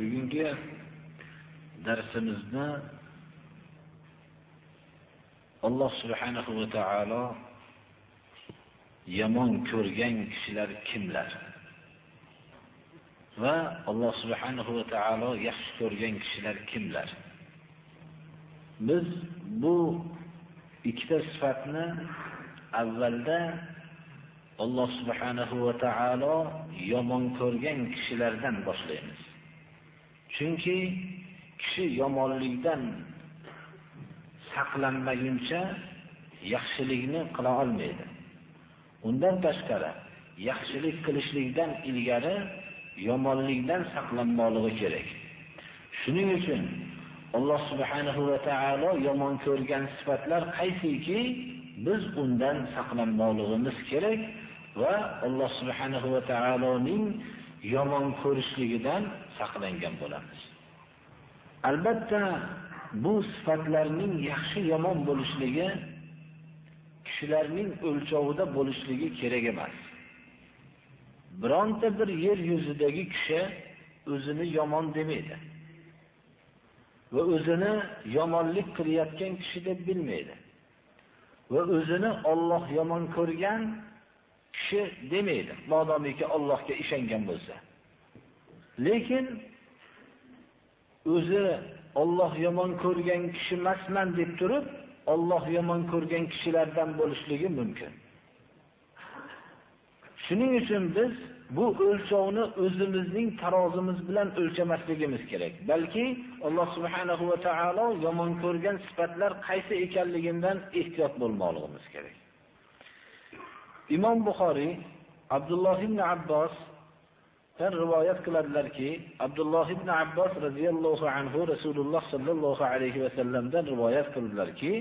Bugungi darsimizni alloh subhanahu va taolo yomon ko'rgan kishilar kimlar? Va alloh subhanahu va taolo yaxshi ko'rgan kishilar kimlar? Biz bu ikkita sifatni avvalda alloh subhanahu va taolo yomon ko'rgan kishilardan boshlaymiz. Chunki kishi yomonlikdan saqlanmaguncha yaxshilikni qila olmaydi. Undan tashqari yaxshilik qilishlikdan ilgari yomonlikdan saqlanmoqligi kerak. Shuning uchun alloh subhanahu va taolo yomon ko'rgan sifatlar qaysiki biz undan saqlanmoqligimiz kerak va alloh subhanahu va taoloning yomon ko'rishligidan saqlangan bo'lamiz. Albatta bu sifatlarning yaxshi yomon bo'lishligi kishilarning o'lchovida bo'lishligi kerak emas. Bironta bir yer yuzidagi kishi o'zini yomon demaydi va o'zini yomonlik qilayotgan kishi deb bilmaydi va o'zini Alloh yomon ko'rgan kishi demaydi. Modomiki Allohga ishongan bo'lsa. Lekin o'zi Alloh yomon ko'rgan kishi emasman deb turib Alloh yomon ko'rgan kishilardan bo'lishligi mumkin. Shuning uchun biz bu o'lchovni o'zimizning tarozimiz bilan o'lchamasligimiz kerak. Balki alloh subhanahu va taolo yomon ko'rgan sifatlar qaysi ekanligidan ehtiyot bo'lmoqligimiz kerak. Imom buxoriy abdulloh ibn abbos rivoyat qiladilarki abdulloh ibn abbos roziyallohu anhu rasululloh sollallohu alayhi vasallamdan rivoyat qildilarki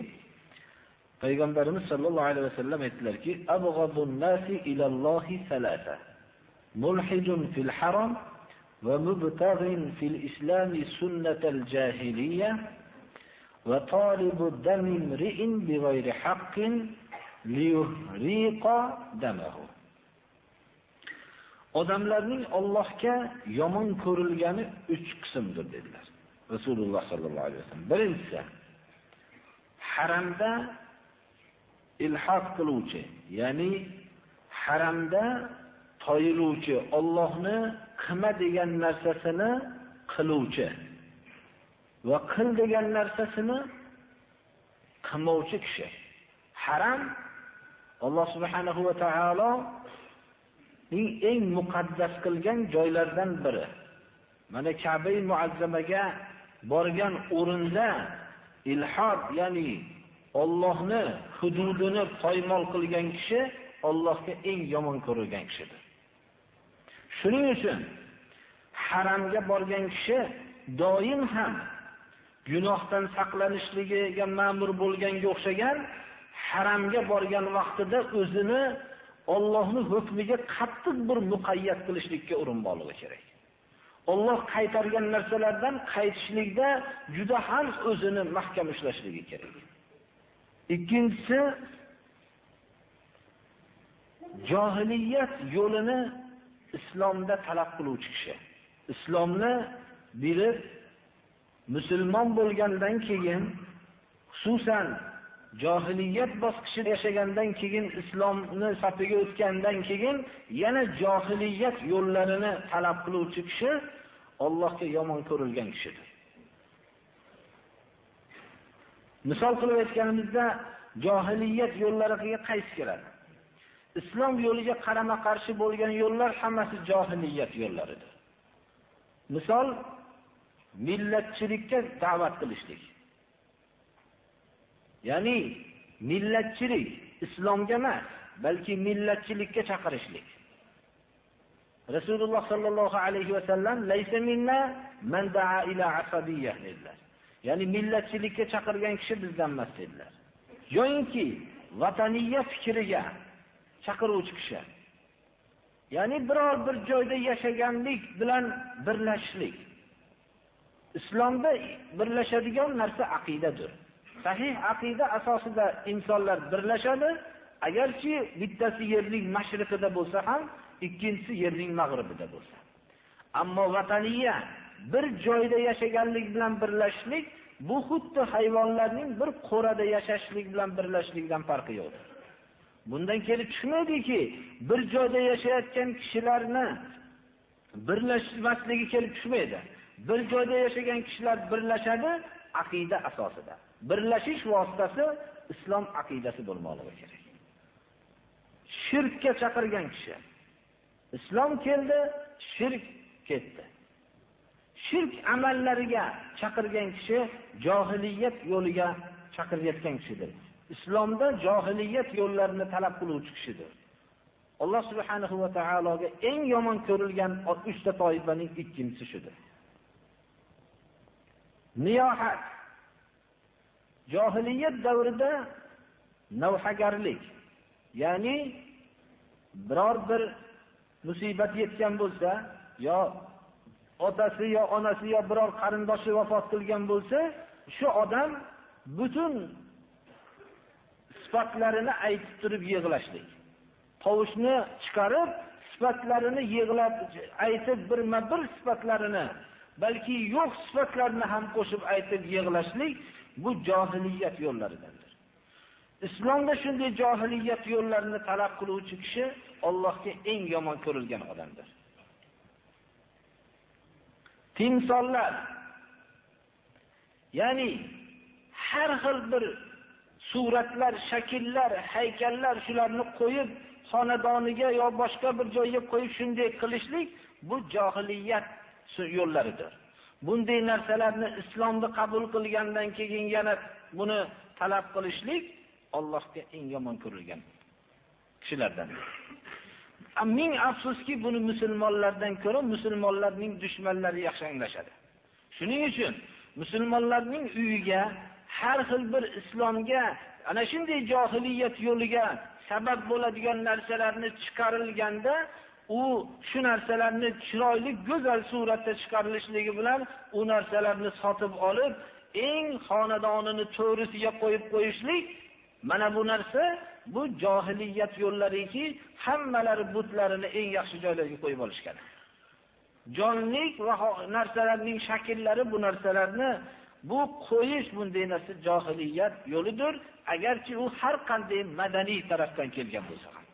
payg'ambarimiz sollallohu alayhi vasallam aytdilarki nasi ilallohi salasa mulhidun fil haram va mubtaghin fil islami sunnatal jahiliya va talibu dami imri'in bighayri haqqin liyuhriqa damahu odamlarning Allohga yomon ko'rilgani 3 qismdir dedilar. Rasululloh sollallohu alayhi vasallam. Birinchisi haramda ilhaq qiluvchi ya'ni haramda toyiluvchi Allohni qilma degan narsasini qiluvchi va qil degan narsasini qilmovchi kishi. Haram Alloh subhanahu va taolo ning eng muqaddas qilgan joylardan biri. Mana Ka'ba muazzamaga borgan o'rinda ilhod, ya'ni Allohni hududini poymol qilgan kishi Allohga eng yomon ko'rilgan kishidir. Shuning uchun haramga borgan kishi doim ham gunohdan saqlanishligiga ma'mur bo'lganga o'xshagan haramga borgan vaqtida o'zini Allohning hukmiga qattiq bir muqayyat qilishlikka urinmoqligi kerak. Alloh qaytargan narsalardan qaytishlikda juda ham o'zini mahkam ushlashligi kerak. Ikkinchisi johiliyat yo'lini islomda talab qiluvchi kishi. Islomni bilib musulmon bo'lgandan keyin xususan johiliyat bosqichida yashagandan keyin islomni safiga o'tgandan keyin yana johiliyat yo'llarini talab qiluvchi kishi Allohga yomon ko'rilgan kishidir. Misol qilib aytganimizda johiliyat yo'llariga qaysi kiradi? Islom yo'liga qarama-qarshi bo'lgan yo'llar hammasi johiliyat yo'llaridir. Misol millatchilikka da'vat qilishlik. Ya'ni millatchilik islomga emas, balki millatchilikka chaqirishlik. rasululloh sallallohu alayhi va sallam laysa minna man daa ila asabiyyah dedilar. Ya'ni millatchilikka chaqirgan kishi bizdan emas dedilar. Yo'inki vataniyya fikriga chaqiruvchi kishi. Ya'ni biror bir joyda yashaganlik bilan birlashishlik. Islomda birlashadigan narsa aqidadir. Sahih aqida asosida insonlar birlashadi. Agarchi bittasi yerning mashriqida bo'lsa ham ikkinchisi yerning mag'ribida bo'lsa. Ammo vataniya bir joyda yashaganlik bilan birlashishlik bu xuddi hayvonlarning bir qo'rada yashashlik bilan birlashishlikdan farqi yo'qdir bundan kelib chiqmaydiki bir joyda yashayotgan kishilarni birlashmasligi kelib tushmaydi. Bir joyda yashagan kishilar birlashadi aqida asosida. Birlashish vositasi islom aqidasi bo'lmoqligi kerak. Shirkka chaqirgan kishi. Islom keldi shirk ketdi. Shirk amallariga chaqirgan kishi johiliyat yo'liga chaqirayotgan kishidir. Islomda johiliyat yo'llarini talab qiluvchi kishidir. Alloh subhanahu va taologa eng yomon ko'rilgan uchta toifaning ikkinchisi shudir niyohat. Johiliyat davrida navhagarlik ya'ni biror bir musibat yetgan bo'lsa yo otasi yo onasi yo biror qarindoshi vafot qilgan bo'lsa shu odam butun sifatlarini aytib turib yig'lashlik. Tovushni chiqarib sifatlarini yig'lab aytib birma bir sifatlarini balki yo'q sifatlarni ham qo'shib aytib yig'lashlik bu johiliyat yo'llaridandir. Islomda shunday johiliyat yo'llarini talab qiluvchi kishi Allohga eng yomon ko'rilgan odamdir. Timsollar ya'ni har xil bir suratlar shakllar haykallar shularni qo'yib xonadoniga yo boshqa bir joyga qo'yib shunday qilishlik bu johiliyat yo'llaridir. Bunday narsalarni islomni qabul qilgandan keyin yana buni talab qilishlik Allohga eng yomon ko'rilgan kishilardan. Ming afsuski buni musulmonlardan ko'ra musulmonlarning dushmanlari yaxshi anglashadi shuning uchun musulmonlarning uyiga har xil bir islomga ana shunday johiliyat yo'liga sabab bo'ladigan narsalarni chiqarilganda u shu narsalarni chiroyli go'zal suratda chiqarilishligi bilan u narsalarni sotib olib eng xonadonini to'risiga qo'yib qo'yishlik. Mana bu narsa bu johiliyat yo'llariki hammalari butlarini eng yaxshi joylarga qo'yib olishgan. Jonlik va narsalarning shakllari bu narsalarni bu qo'yish bunday narsa johiliyat yo'lidir. Agarchi u har qanday madaniy tarafdan kelgan bo'lsa ham.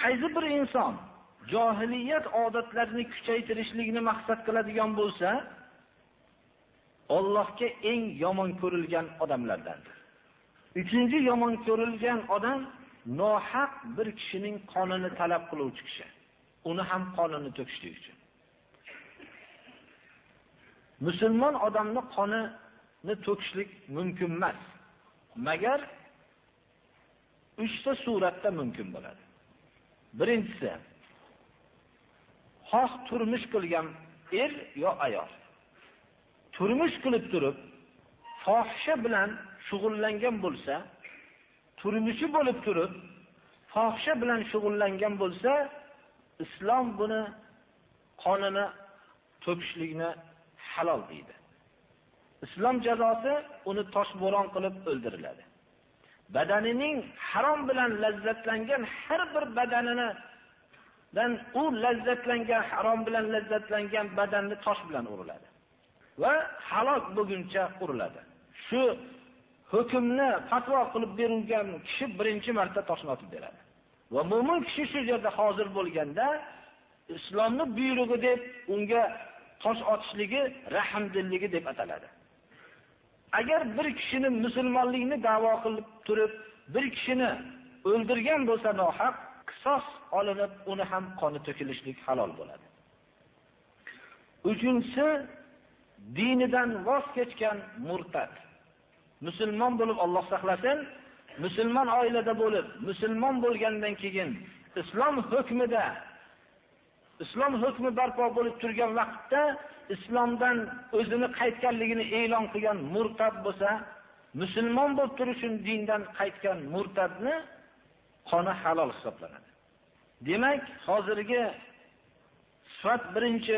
Qaysi bir inson johiliyat odatlarini kuchaytirishlikni maqsad qiladigan bo'lsa Allohga eng yomon ko'rilgan odamlardandir. Uchinchi yomon ko'rilgan odam nohaq bir kishining qonini talab qiluvchi kishi. Uni ham qonini to'kishlik uchun. Musulmon odamni qonini to'kishlik mumkin emas. Magar uchta suratda mumkin bo'ladi. Birinchisi xoh turmush qilgan er yo ayol. Turmush qilib turib fohisha bilan shug'ullangan bo'lsa turmushi bo'lib turib fohisha bilan shug'ullangan bo'lsa islom buni qonini to'kishlikni halol deydi. Islom jazosi uni toshbo'ron qilib o'ldiriladi. Badanining harom bilan lazzatlangan har bir badanini dan u lazzatlangan harom bilan lazzatlangan badanni tosh bilan uriladi. Va halok bo'lguncha uriladi. Shu hukmni fatvo qilib berilgan kishi birinchi marta toshni otib beradi. Va mo'min kishi shu yerda hozir bo'lganda islomni buyrug'i deb unga tosh otishligi rahmdilligi deb ataladi. Agar bir kishini musulmonlikni davo qilib turib bir kishini o'ldirgan bo'lsa nohaq qisos olinib uni ham qoni to'kilishlik halol bo'ladi. Uchinchisi dinidan voz kechgan murtad. Musulmon bo'lib Alloh saqlasin musulmon oilada bo'lib musulmon bo'lgandan keyin islom hukmida islom hukmi barpo bo'lib turgan vaqtda islomdan o'zini qaytganligini e'lon qilgan murtad bo'lsa musulmon bo'lib turib dindan qaytgan murtadni qoni halol hisoblanadi. Demak hozirgi sifat birinchi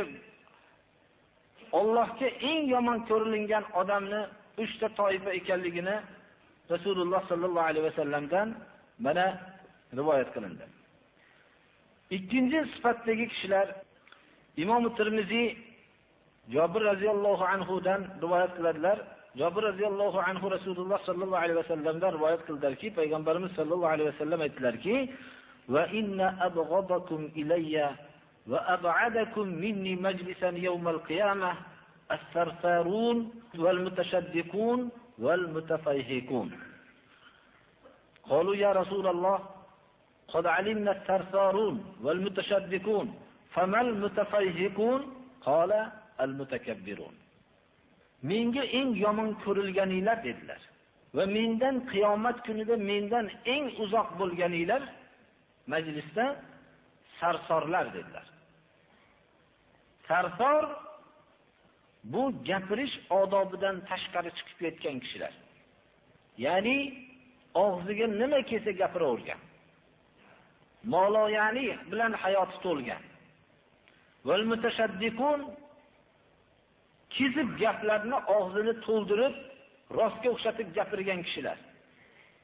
Allohga eng yomon ko'rilgan odamni uchta toifa ekanligini Rasululloh sallallohu alayhi vasallamdan mana rivoyat qilindi. Ikkinchi sifatdagi kishilar Imom Tirmiziy Jabir radhiyallohu anhu dan rivoyat qiladilar. Jabir radhiyallohu anhu Rasululloh sallallohu alayhi vasallamdan rivoyat qildilarki, payg'ambarimiz sallallohu alayhi vasallam aytdilarki: va inna abghadakum ilayya va ab'adakum minni majlisan yawmal qiyamah as-sarfarun wal mutashaddiqun wal mutafayhikun qalu ya rasululloh qad alimna as-sarfarun wal mutashaddiqun famal mutafayhikun qala al mutakabbirun menga eng yomon ko'rilganinglar dedilar. Va mendan qiyomat kunida mendan eng uzoq bo'lganinglar majlisda sarsorlar dedilar Sarsor bu gapirish odobidan tashqari chiqib ketgan kishilar. Ya'ni og'ziga nima kelsa gapiravergan. Moloyani bilan hayoti to'lgan. Val mutashaddiqun kizib gaplarni og'zini to'ldirib, rostga o'xshatib gapirgan kishilar.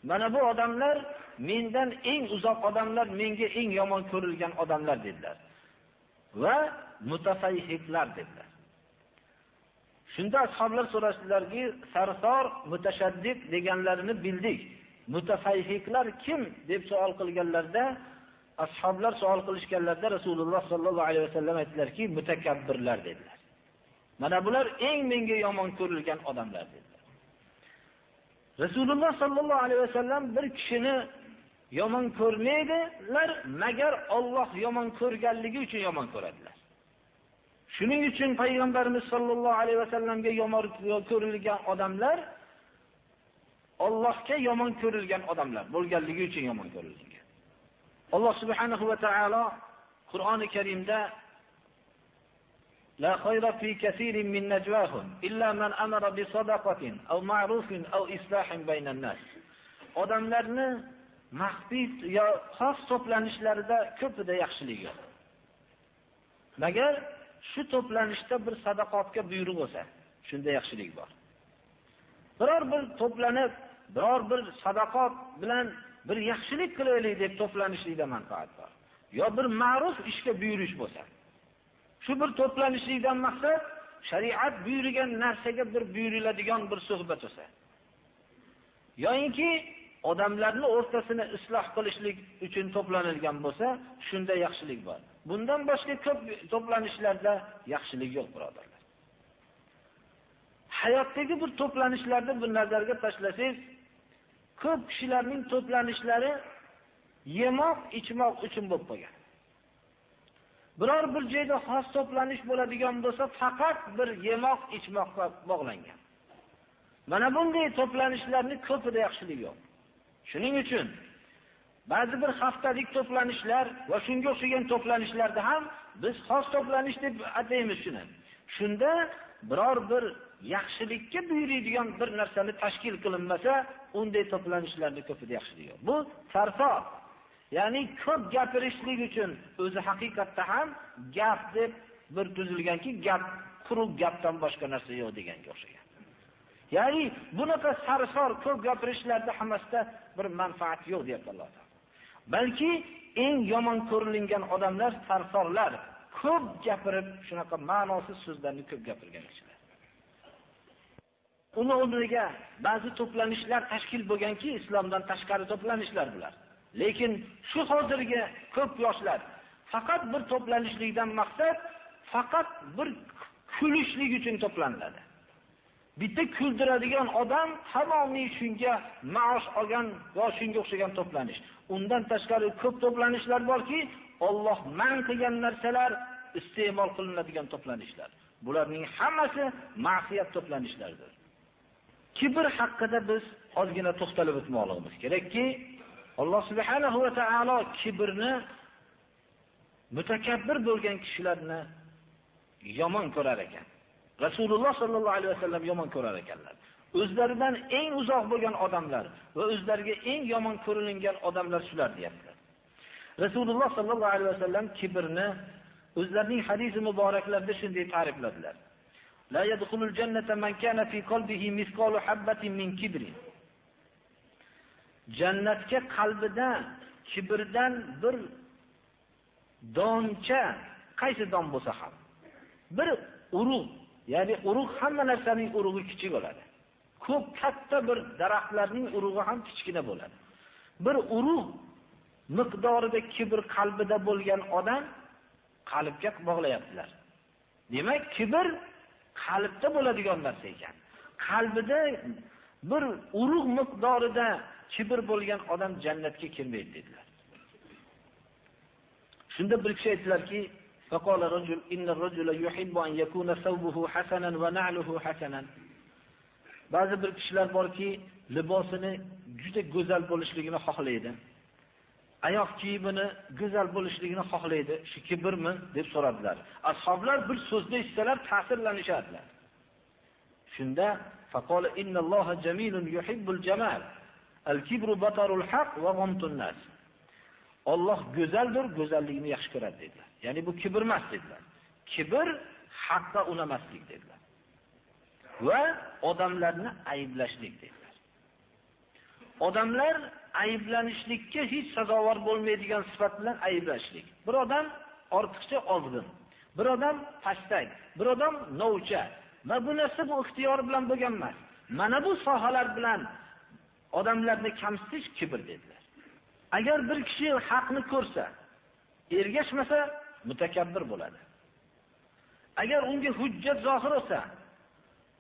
Mana bu odamlar mendan eng uzoq odamlar, menga eng yomon ko'rilgan odamlar dedilar. Va mutafayhiklar dedilar. Shunda ashoblar so'rashdilarki, sarsor, mutashaddid deganlarini bildik. Mutafayhiklar kim deb savol qilganlarda, ashoblar savol qilishganlarda Rasululloh sollallohu alayhi vasallam aytdilarki, mutakabbirlar dedilar. Mana bular eng menga yomon ko'rilgan odamlar dedilar. Rasululloh sallallohu alayhi vasallam bir kishini yomon ko'rmaydilar, magar Alloh yomon ko'rganligi uchun yomon ko'radilar. Shuning uchun payg'ambarimiz sollallohu alayhi vasallamga yomon ko'rilgan odamlar Allohga yomon ko'rilgan odamlar bo'lganligi uchun yomon ko'rilgan. Alloh subhanahu va taolo Qur'oni Karimda لا خير في كثير من نجواهم إلا من أمر بصدقة أو معروف أو إصلاح بين الناس odamlarni maxfiy yo xos to'planishlarida ko'pida yaxshilik yo'q. Magar shu to'planishda bir sadaqotga buyruq bo'lsa, shunda yaxshilik bor. Biror bir to'planib, biror bir sadaqot bilan bir yaxshilik qilaylik deb to'planishlikda manfaat bor. Yo bir ma'ruf ishga buyurish bo'lsa. Shu bir to'planishlikdan maqsad shariat buyurgan narsaga bir buyuriladigan bir suhbat bo'lsa. yoyinki odamlarni o'rtasini isloh qilishlik uchun to'planilgan bo'lsa, shunda yaxshilik bor. Bundan boshqa ko'p to'planishlarda yaxshilik yo'q, birodarlar. Hayotdagi bir to'planishlarni bir nazarga tashlasangiz, ko'p kishilarning to'planishlari yemoq, ichmoq uchun bo'lib qolgan. Biror bir joyda xos to'planish bo'ladigan bo'lsa, faqat bir yemoq, ichmoqqa bog'langan. Mana bunday to'planishlarni ko'pida yaxshilik yo'q. Shuning uchun ba'zi bir haftalik to'planishlar va shunga o'xshagan to'planishlarda ham biz xos to'planish deb ataymiz shuni. Shunda biror bir yaxshilikka buyuriydigan bir narsani tashkil qilinmasa, unday to'planishlarni ko'pida yaxshilik yo'q. Bu sarfo. Ya'ni ko'p gapirishlik uchun o'zi haqiqatda ham gap deb bir tuzilganki, gap quruq gapdan boshqa narsa yo'q deganga o'xshagan. Ya'ni bunaqa sarsor ko'p gapirishlarda hammasida bir manfaat yo'q deyapti Alloh taolo. Balki eng yomon ko'rilgan odamlar sarsorlar, ko'p gapirib, shunaqa ma'nosiz so'zlarni ko'p gapirgan kishilar. Uni o'rniga ba'zi to'planishlar tashkil bo'lganki, islomdan tashqari to'planishlar bular. Lekin shu hozirgi ko'p yoshlar faqat bir to'planishlikdan maqsad faqat bir kulishlik uchun to'planadi. bitta kuldiradigan odam tamomiy shunga maosh olgan va shunga o'xshagan to'planish. Undan tashqari ko'p to'planishlar borki, Alloh man qilgan narsalar iste'mol qilinadigan to'planishlar. Bularning hammasi ma'siyat to'planishlaridir. Kibr haqida biz ozgina to'xtalib o'tmoqligimiz kerakki, Alloh subhanahu va taolo kibrni mutakabbir bo'lgan kishilarni yomon ko'rar ekan. Rasululloh sollallohu alayhi vasallam yomon ko'rar ekanlar. O'zlaridan eng uzoq bo'lgan odamlar va o'zlariga eng yomon ko'ringan odamlar shular deyaptilar. Rasululloh sollallohu alayhi vasallam kibrni o'zlarining hadisi muboraklarida shunday ta'rifladilar. La yadkhulul jannata man kana fi qalbihi mithqalu habatin min kibrin. Jannatga qalbida kibrdan bir doncha qaysi don bo'lsa ham bir urug' ya'ni urug' hamma narsaning urug'i kichik bo'ladi. Ko'p katta bir daraxtlarning urug'i ham kichkina bo'ladi. Bir urug' miqdorida kibr qalbida bo'lgan odam qalbga bog'layaptilar. Demak kibr qalbda bo'ladigan narsa ekan. Qalbida bir urug' miqdorida kibr bo'lgan odam jannatga kirmaydi dedilar. Shunda bir kishi aytdilarki, faqala rajul inna rajula yuhibbu an yakuna thawbuhu hasanan va na'luhu hasanan. Ba'zi bir kishilar borki, libosini juda go'zal bo'lishligini xohlaydi. Oyoq kiyimini go'zal bo'lishligini xohlaydi. Shu kibrmi deb so'radilar. Ashoblar bir so'zni eshitsalar ta'sirlanishadilar. Shunda faqala innalloha jamilun yuhibbul jamal. Al-kibru batarul haq va ghamtun nas. Alloh go'zaldir, go'zalligini yaxshi ko'radi dedilar. Ya'ni bu kibr emas dedilar. Kibr haqqa unamaslik dedilar. Va odamlarni ayiblashlik dedilar. Odamlar ayiblanishlikka hech sazovor bo'lmaydigan sifat bilan ayiblashlik. Bir odam ortiqcha ozg'in, bir odam pastak, bir odam novcha va bu narsa bu ixtiyor bilan bo'lgan emas. Mana bu sohalar bilan odamlarni kamsitish kibr dedilar. agar bir kishi haqni ko'rsa ergashmasa mutakabbir bo'ladi. Agar unga hujjat zohir bo'lsa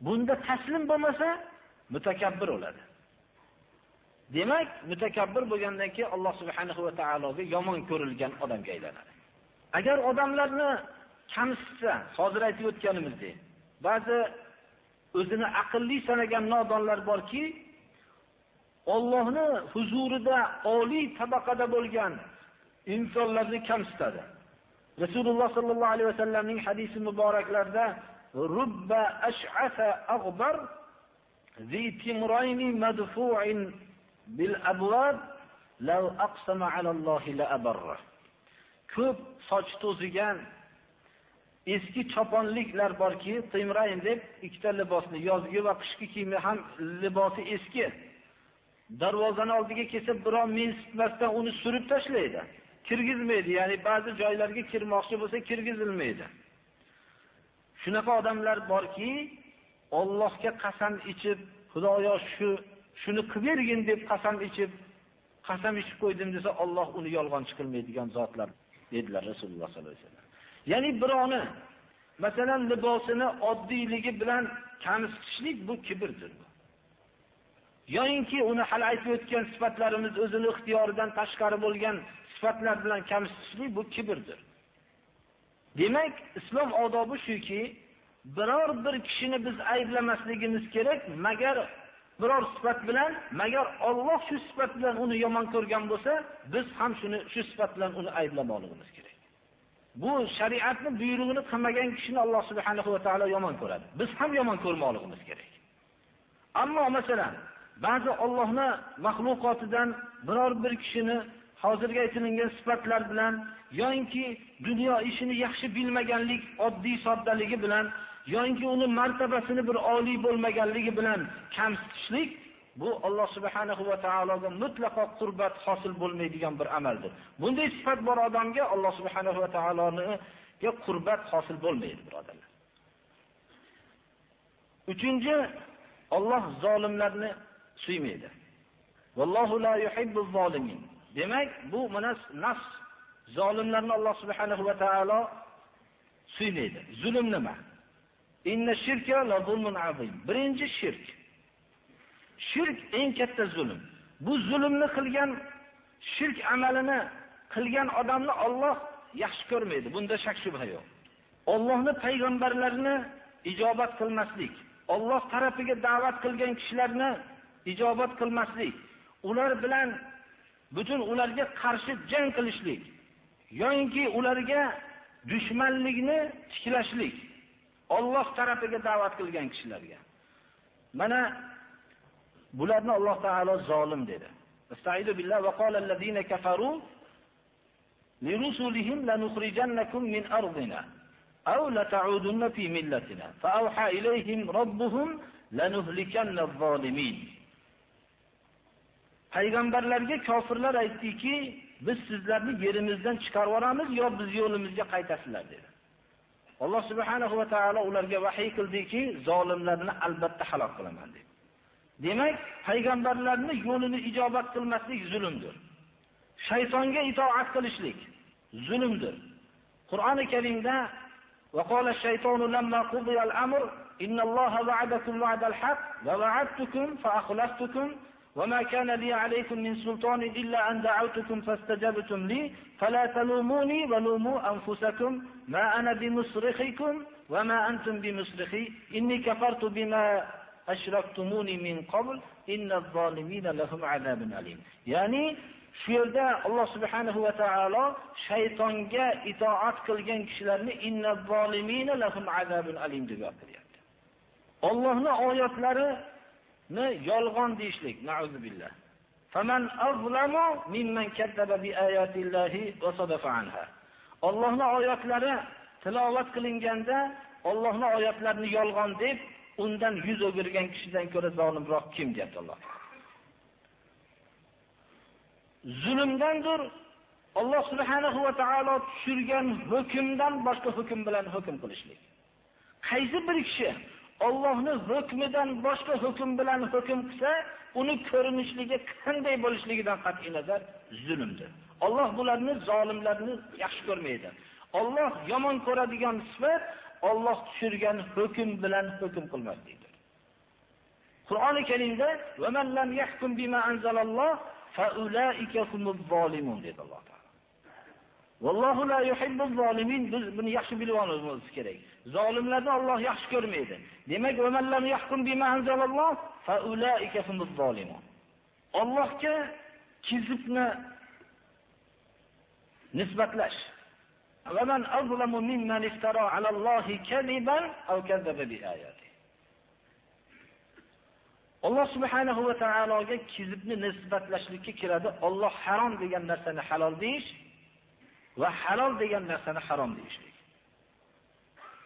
bunda taslim bo'lmasa mutakabbir bo'ladi. Demak mutakabbir bo'lgandan keyin alloh subhanahu va taologa yomon ko'rilgan odamga aylanadi. Agar odamlarni kamsitsa hozir aytib o'tganimizdek ba'zi o'zini aqlli sanagan nodonlar borki Allohni huzurida oliy tabaqada bo'lgan insonlarni kamsitadi. Rasululloh sallallohu alayhi vasallamning hadisi muboraklarida rubba ash'asa aghbar zi timrayni madfu'in bil abwab law aqsama ala Allohi la abarra. Ko'p soch to'zigan eski choponliklar borki, timrayn deb ikkita libosni yozgi va qishki kiyimi ham libosi eski darvozani oldiga kelsa birov mensitmasdan uni surib tashlaydi. Kirgizmaydi ya'ni ba'zi joylarga kirmoqchi bo'lsa kirgizilmaydi. Shunaqa odamlar borki ollohga qasam ichib xudoyo shu shuni qilib bergin deb qasam ichib qasam ichib qo'ydim desa olloh uni yolg'onchi qilmaydigan zotlar dedilar rasululloh sollallohu alayhi vasallam. Ya'ni birovni masalan libosini oddiyligi bilan kamsitishlik bu kibrdir yoyinki uni hali aytib o'tgan sifatlarimiz o'zini ixtiyoridan tashqari bo'lgan sifatlar bilan kamsitishlik bu kibrdir demak islom odobi shuki biror bir kishini biz ayblamasligimiz kerak magar biror sifat bilan magar Alloh shu sifat bilan uni yomon ko'rgan bo'lsa biz ham shuni shu sifat bilan uni ayblamoqligimiz kerak. Bu shariatni buyrug'ini qilmagan kishini alloh subhanahu va taolo yomon ko'radi. Biz ham yomon ko'rmoqligimiz kerak. Ammo masalan ba'zi Allohni mahluqotidan biror bir kishini hozirgi aytilgan sifatlar bilan yoinki dunyo ishini yaxshi bilmaganlik, oddiy soddaligi bilan yoinki uni martabasini bir oliy bo'lmaganligi bilan kamsitishlik bu Alloh subhanahu va taologa mutlaqo qurbat hosil bo'lmaydigan bir amaldir. Bunday sifat bor odamga Alloh subhanahu va taologa qurbat hosil bo'lmaydi, birodarlar. Uchinchi Alloh zolimlarni suymaydi. Vallohu la yuhibbu zolimin. Demak, bu mana nafs zolimlarni Alloh subhanahu va taolo suymaydi. Zulm nima? Inna shirka la zulmun azim. Birinchi shirk. Shirk eng katta zulm. Bu zulmni qilgan shirk amalini qilgan odamni Alloh yaxshi ko'rmaydi. Bunda shak shubha yo'q. Allohni payg'ambarlarini ijobat qilmaslik, Alloh tarafiga da'vat qilgan kishilarni ijobat qilmaslik, ular bilan butun ularga qarshi jang qilishlik yoinki ularga dushmanlikni tiklashlik Alloh tarafiga da'vat qilgan kishilarga. Mana bularni Alloh taolo zolim dedi. Estaizu billah va qala allazina kafaru lirusulihim lanukhrijannakum min ardina aw lata'udunna fi millatina fa awha ilayhim robbuhum lanuhlikanna az-zalimin payg'ambarlarga kofirlar aytdiki biz sizlarni yerimizdan chiqarib yuboramiz yo biz yo'limizga qaytasizlar dedi alloh subhanahu va taolo ularga vahiy qildiki zolimlarni albatta halok qilaman dedi demak payg'ambarlarni yo'lini ijobat qilmaslik zulmdir shaytonga itoat qilishlik zulmdir qur'oni karimda وقال الشيطان لما قضي الأمر إن الله وعدكم وعد الحق ووعدتكم فأخلفتكم وما كان لي عليكم من سلطان إلا أن دعوتكم فاستجبتم لي فلا تلوموني ولوموا أنفسكم ما أنا بمصرخكم وما أنتم بمصرخي إني كفرت بما أشركتموني من قبل إن الظالمين لهم عذاب أليم يعني shu yerda alloh subhanahu va taolo shaytonga itoat qilgan kishilarni deb gapiryapti ollohni oyatlari yolg'on deyishlik billah. Faman azlamu mimman kazzaba biayatillahi va sadafa anha. Allohning oyatlari tilovat qilinganda Allohning oyatlarini yolg'on deb undan yuz o'girgan kishidan ko'ra zolimroq kim deyapti Alloh. Zulmdandir Alloh subhanahu va taolo tushirgan hukmdan boshqa hukm bilan hukm qilishlik. Qaysi bir kishi Allohning hukmidan boshqa hukm bilan hukm qilsa, uni ko'rinishligi qanday bo'lishligidan qat'iy nazar zulmdir. Alloh bularni zolimlarni yaxshi ko'rmaydi. Alloh yomon ko'radigan sifat Alloh tushirgan hukm bilan hukm qilmaslikdir. Qur'oni Karimda "Va man lam yahkum bima anzalalloh fa ulaika humuz zolimun" dedi Alloh. Vallohu la yuhibbuz zolimin. Biz buni yaxshi bilib olishimiz kerak. Zolimlarni Alloh yaxshi ko'rmaydi. Demak, va man lam yahkum bima anzalalloh fa ulaika humuz zolimun. Allohga kizibni nisbatlash. Va man azlamu mimman iftara ala Allohi kadiban aw kadzaba bi ayati. Alloh subhanahu va taologa kizibni nisbatlashlikka kiradi. Alloh harom degan narsani halol deyish va halol degan narsani harom deyishlik.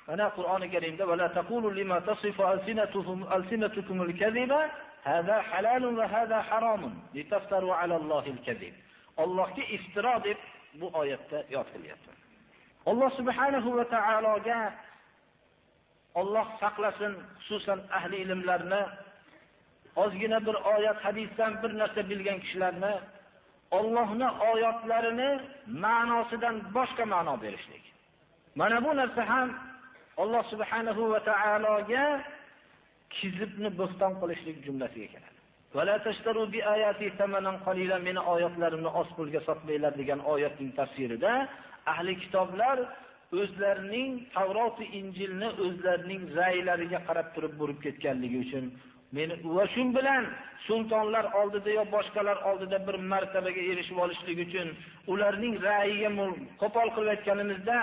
Mana Qur'oni Karimda va la taqulu lima tasifu alsinatukum alsinatukum al-kadhiba hada halalun va hada haromun litaftaru ala Allohi al-kadhib. Allohga iftiro deb bu oyatda yod qilyapti. Alloh subhanahu va taologa Alloh saqlasin, xususan ahli ilmlarni ozgina bir oyat hadisdan bir narsa bilgan kishilarni Allohning oyatlarini ma'nosidan boshqa ma'no berishlik. Mana bu narsa ham Alloh subhanahu va taologa kizibni bo'ston qilishlik jumlasiga kiradi. Vala tashtaru bi ayati thamanan qalilan meni oyatlarimni oz pulga sotmanglar degan oyatning tafsirida ahli kitoblar o'zlarining Tavrot va Injilni o'zlarining ra'ylariga qarab turib burib ketganligi uchun meni va shu bilan sultonlar oldida yo boshqalar oldida bir martabaga erishib olishlik uchun ularning ra'yiga qo'pol qilayotganimizda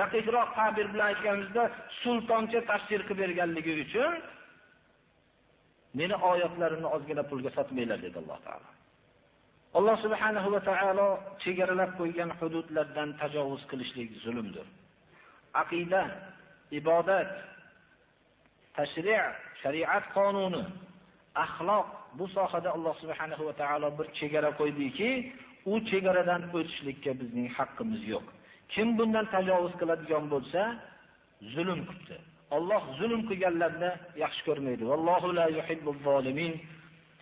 daqiqroq ta'bir bilan aytganimizda sultoncha tafsir qilib berganligi uchun meni oyatlarimni ozgina pulga sotmanglar dedi alloh taolo. Alloh subhanahu va taolo chegaralab qo'ygan hududlardan tajovuz qilishlik zulmdir. Aqida ibodat tashri' shariat qonuni axloq bu sohada Alloh subhanahu va taolo bir chegara qo'ydiki, u chegaradan o'tishlikka bizning haqqimiz yo'q. Kim bundan tajovuz qiladigan bo'lsa, zulm qildi. Alloh zulm qilganlarni yaxshi ko'rmaydi. Vallohu la yuhibbul zolimin.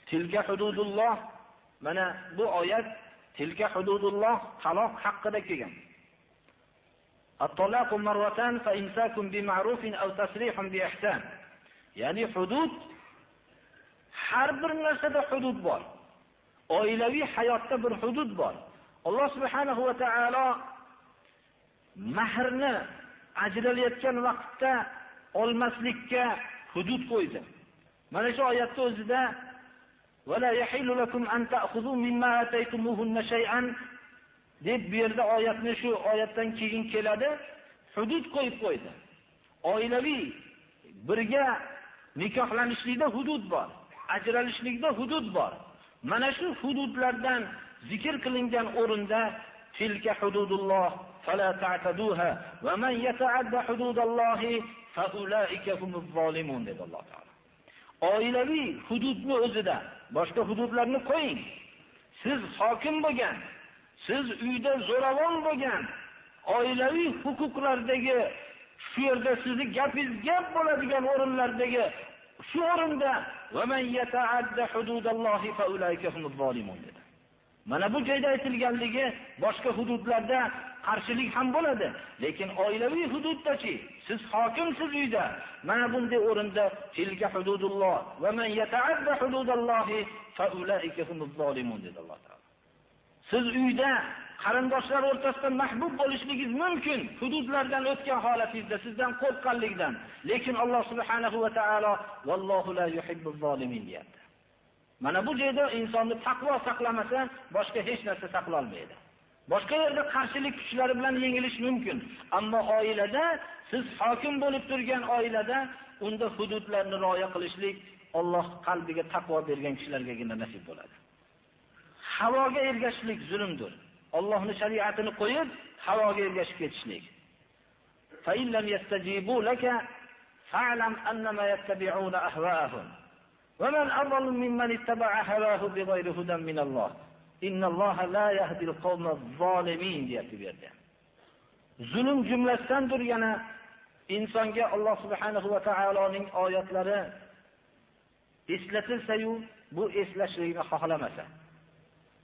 Tilka hududulloh. Mana bu oyat tilka hududulloh taloq haqida kelgan. At-talaqu marratan fa imsakun bi aw tasrihun bi ihsan. Ya'ni hudud har bir narsada hudud bor. Oilaviy hayotda bir hudud bor. Alloh subhanahu va taolo mahrni ajralayotgan vaqtda olmaslikka hudud qo'ydi. Mana shu oyatda o'zida ولا يحل لكم أن تأخذوا مما آتيتموهن شيئا deb bu yerda oyatni shu oyatdan keyin keladi hudud qo'yib qo'ydi oilaviy birga nikohlanishlikda hudud bor ajralishlikda hudud bor. Mana shu hududlardan zikr qilingan o'rinda tilka hududulloh fala ta'taduha va man yata'adda hududallohi fa ulaika humuz zolimun dedi Alloh taolo. Oilaviy hududni o'zida boshqa hududlarni qo'ying. Siz hokim bo'lgan siz uyda zo'ravon bo'lgan oilaviy huquqlardagi shu yerda sizni gapingiz gap bo'ladigan o'rinlardagi shu o'rinda dedi. Mana bu joyda aytilganligi boshqa hududlarda qarshilik ham bo'ladi lekin oilaviy hududdachi siz hokimsiz uyda mana bunday o'rinda tilka hududulloh va man yataadda hududallohi fa ulaika humuz zolimun dedi Alloh taolo. Siz uyda qarindoshlar o'rtasida mahbub bo'lishligingiz mumkin. Hududlardan o'tgan holatingizda sizdan qo'rqqanlikdan lekin alloh subhanahu va taolo vallohu la yuhibbuz zolimin deyapti. Mana bu joyda insonni taqvo saqlamasa boshqa hech narsa saqlolmaydi. Boshqa yerda qarshilik kuchlari bilan yengilish mumkin. Ammo oilada siz hokim bo'lib turgan oilada unda hududlarni rioya qilishlik Alloh qalbiga taqvo bergan kishilargagina nasib bo'ladi. Havoga ergashishlik zulmdir. Allohni shariatini qo'yib, havoga ergashib ketishlik. Fa in lam yastajibu laka fa'lam annama yattabi'una ahwa'ahum. Wa man adallu mimman ittaba'a hawahu bighayri hudan min Alloh. Innalloha la yahdi al-qawma adh-dhalimin deyapti bu yerda. Zulm jumlasidandir yana insonga Alloh subhanahu va taoloning oyatlari eslatilsa-yu, bu eslashlikni xohlamasa.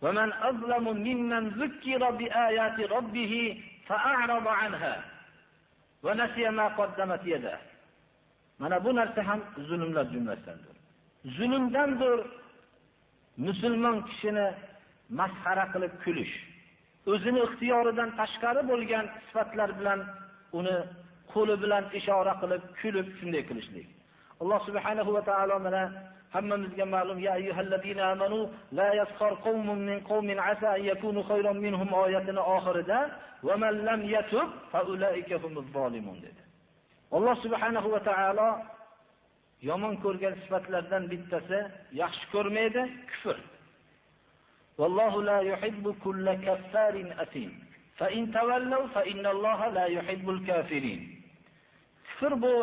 ومن أظلم ممن ذكر بآيات ربه فأعرض عنها ونسي ما قدمت يده mana bu narsa ham zulmlar jumlasidandir zulmdandir musulmon kishini masxara qilib kulish o'zini ixtiyoridan tashqari bo'lgan sifatlar bilan uni qo'li bilan ishora qilib kulib shunday qilishlik alloh subhanahu va taolo mana hammamizga ma'lum ya ayyuhallazina amanu la yaskhar qawmun min qawmin asa an yakunu khayran minhum oyatini oxirida va man lam yatub fa ulaika humuz zolimun dedi. Alloh subhanahu va taolo yomon ko'rgan sifatlardan bittasi yaxshi ko'rmaydi kufr. Vallohu la yuhibbu kulla kaffarin asim. Fa in tawallaw fa innalloha la yuhibbul kafirin. Kufr bu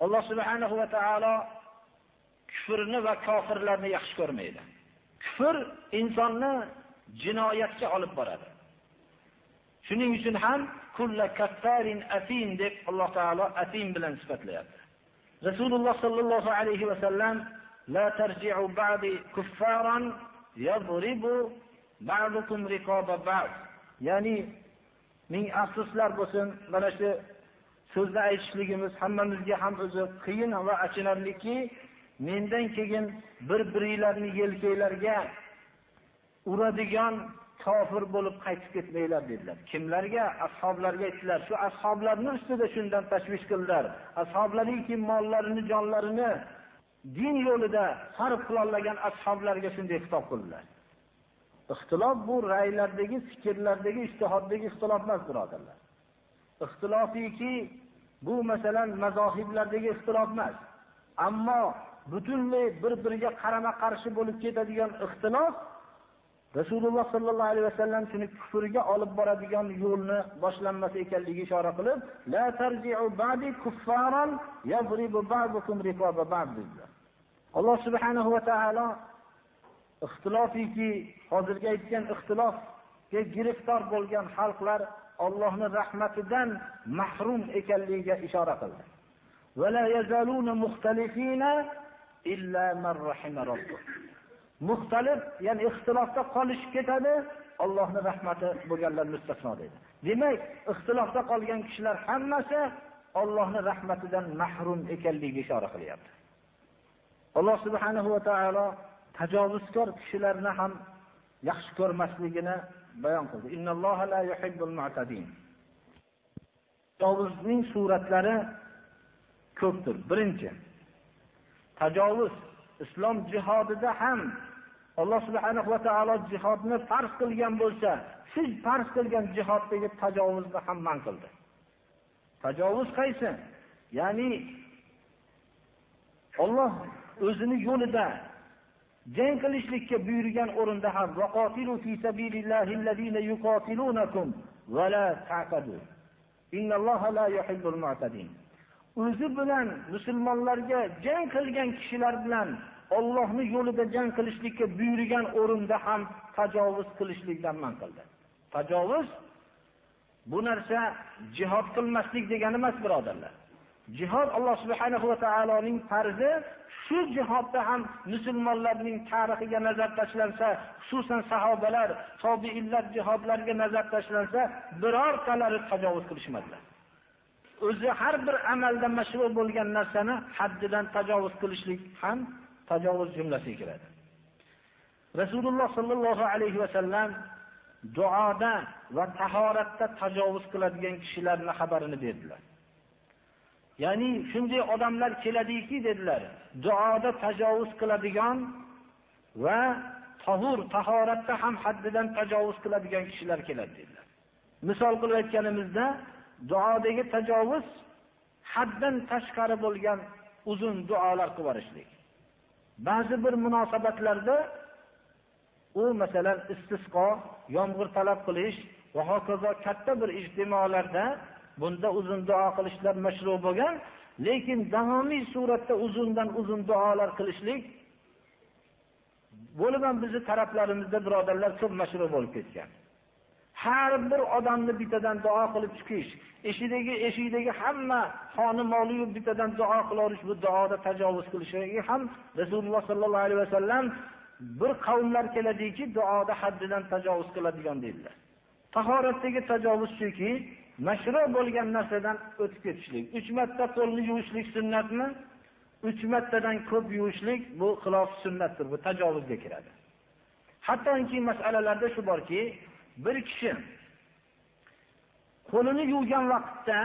Alloh subhanahu va taolo kufrni va kofirlarni yaxshi ko'rmaydi. Kufr insonni jinoyatga olib boradi. Shuning uchun ham kulla kattarin atin deb alloh taolo atin bilan sifatlayapti. Rasululloh sallallohu alayhi vasallam la tarji'u ba'di kuffaran yadribu ba'dukum riqoba ba'd. Ya'ni ming afsuslar bo'lsin mana shu so'zni aytishligimiz hammamizga ham o'zi qiyin va achinarliki mendan keyin bir biringlarni yelkalariga uradigan kofir bo'lib qaytib ketmanglar dedilar. Kimlarga? Ashoblarga aytdilar shu ashoblarni ustida shundan tashvish qildilar ashoblariki mollarini jonlarini din yo'lida sarf qilolmagan ashoblarga shunday xitob qildilar. Ixtilof bu raylardagi fikrlardagi ishtihoddagi ixtilof emas birodarlar. Ixtilofiki bu masalan mazohiblardagi ixtilof emas. Ammo butunlay bir biriga qarama qarshi bo'lib ketadigan ixtilof rasululloh sollallohu alayhi vasallam shuni kufrga olib boradigan yo'lni boshlanmasi ekanligiga ishora qilib la tarji'u ba'di kuffaran yadribu ba'dukum riqaba ba'd alloh subhanahu va taolo ixtilofiki hozirgi aytgan ixtilofga giriftor bo'lgan xalqlar Allohning rahmatidan mahrum ekanligiga ishora qildi. Muxtalif ya'ni ixtilofda qolishib ketadi. Allohning rahmati bo'lganlar mustasno deydi. Demak ixtilofda qolgan kishilar hammasi Allohning rahmatidan mahrum ekanligiga ishora qilyapti. Alloh subhanahu va taolo tajovuzkor kishilarni ham yaxshi ko'rmasligini bayon qildi. Tajovuzning suratlari ko'pdir. Birinchi tajovuz islom jihodida ham alloh subhanahu va taolo jihodni farz qilgan bo'lsa siz farz qilgan jihoddagi tajovuzni ham man qildi. Tajovuz qaysi? Ya'ni olloh o'zini yo'lida jang qilishlikka buyurgan o'rinda ham o'zi bilan musulmonlarga jang qilgan kishilar bilan ollohni yo'lida jang qilishlikka buyurgan o'rinda ham tajovuz qilishlikdan man qildi. Tajovuz bu narsa jihod qilmaslik degani emas birodarlar. Jihod alloh subhanahu va taoloning farzi shu jihodda ham musulmonlarning tarixiga nazar tashlansa xususan sahobalar tobiinlar jihodlarga nazar tashlansa birortalari tajovuz qilishmadilar. O'zi har bir amalda mashru bo'lgan narsani haddidan tajovuz qilishlik ham tajovuz jumlasiga kiradi. Rasululloh sollallohu alayhi vasallam duoda va tahoratda tajovuz qiladigan kishilarni xabarini berdilar. Ya'ni shunday odamlar keladiki dedilar duoda tajovuz qiladigan va tahur tahoratda ham haddidan tajovuz qiladigan kishilar keladi dedilar. Misol qilib aytganimizda duodagi tajovuz haddan tashqari bo'lgan uzun duolar qilib yuborishlik. Ba'zi bir munosabatlarda u masalan istisqo yomg'ir talab qilish va hokazo katta bir ijtimolarda bunda uzun duo qilishlar mashru bo'lgan lekin davomiy suratda uzundan uzun duolar qilishlik bo'lib ham bizni taraflarimizda birodarlar ko'p mashru bo'lib ketgan. Har bir odamni bittadan duo qilib chiqish eshidagi eshikdagi hamma xoni moliyu bittadan duo qilaverish bu duoda tajovuz qilishligi ham rasululloh sollallohu alayhi vasallam bir qavmlar keladiki duoda haddidan tajovuz qiladigan deydilar tahoratdagi tajovuz shuki mashru bo'lgan narsadan o'tib ketishlik uch marta qo'lni yuvishlik sunnatmi? Uch martadan ko'p yuvishlik bu xilof sunnatdir bu tajovuzga kiradi. Hattoki masalalarda shu borki bir kishi qo'lini yuvgan vaqtda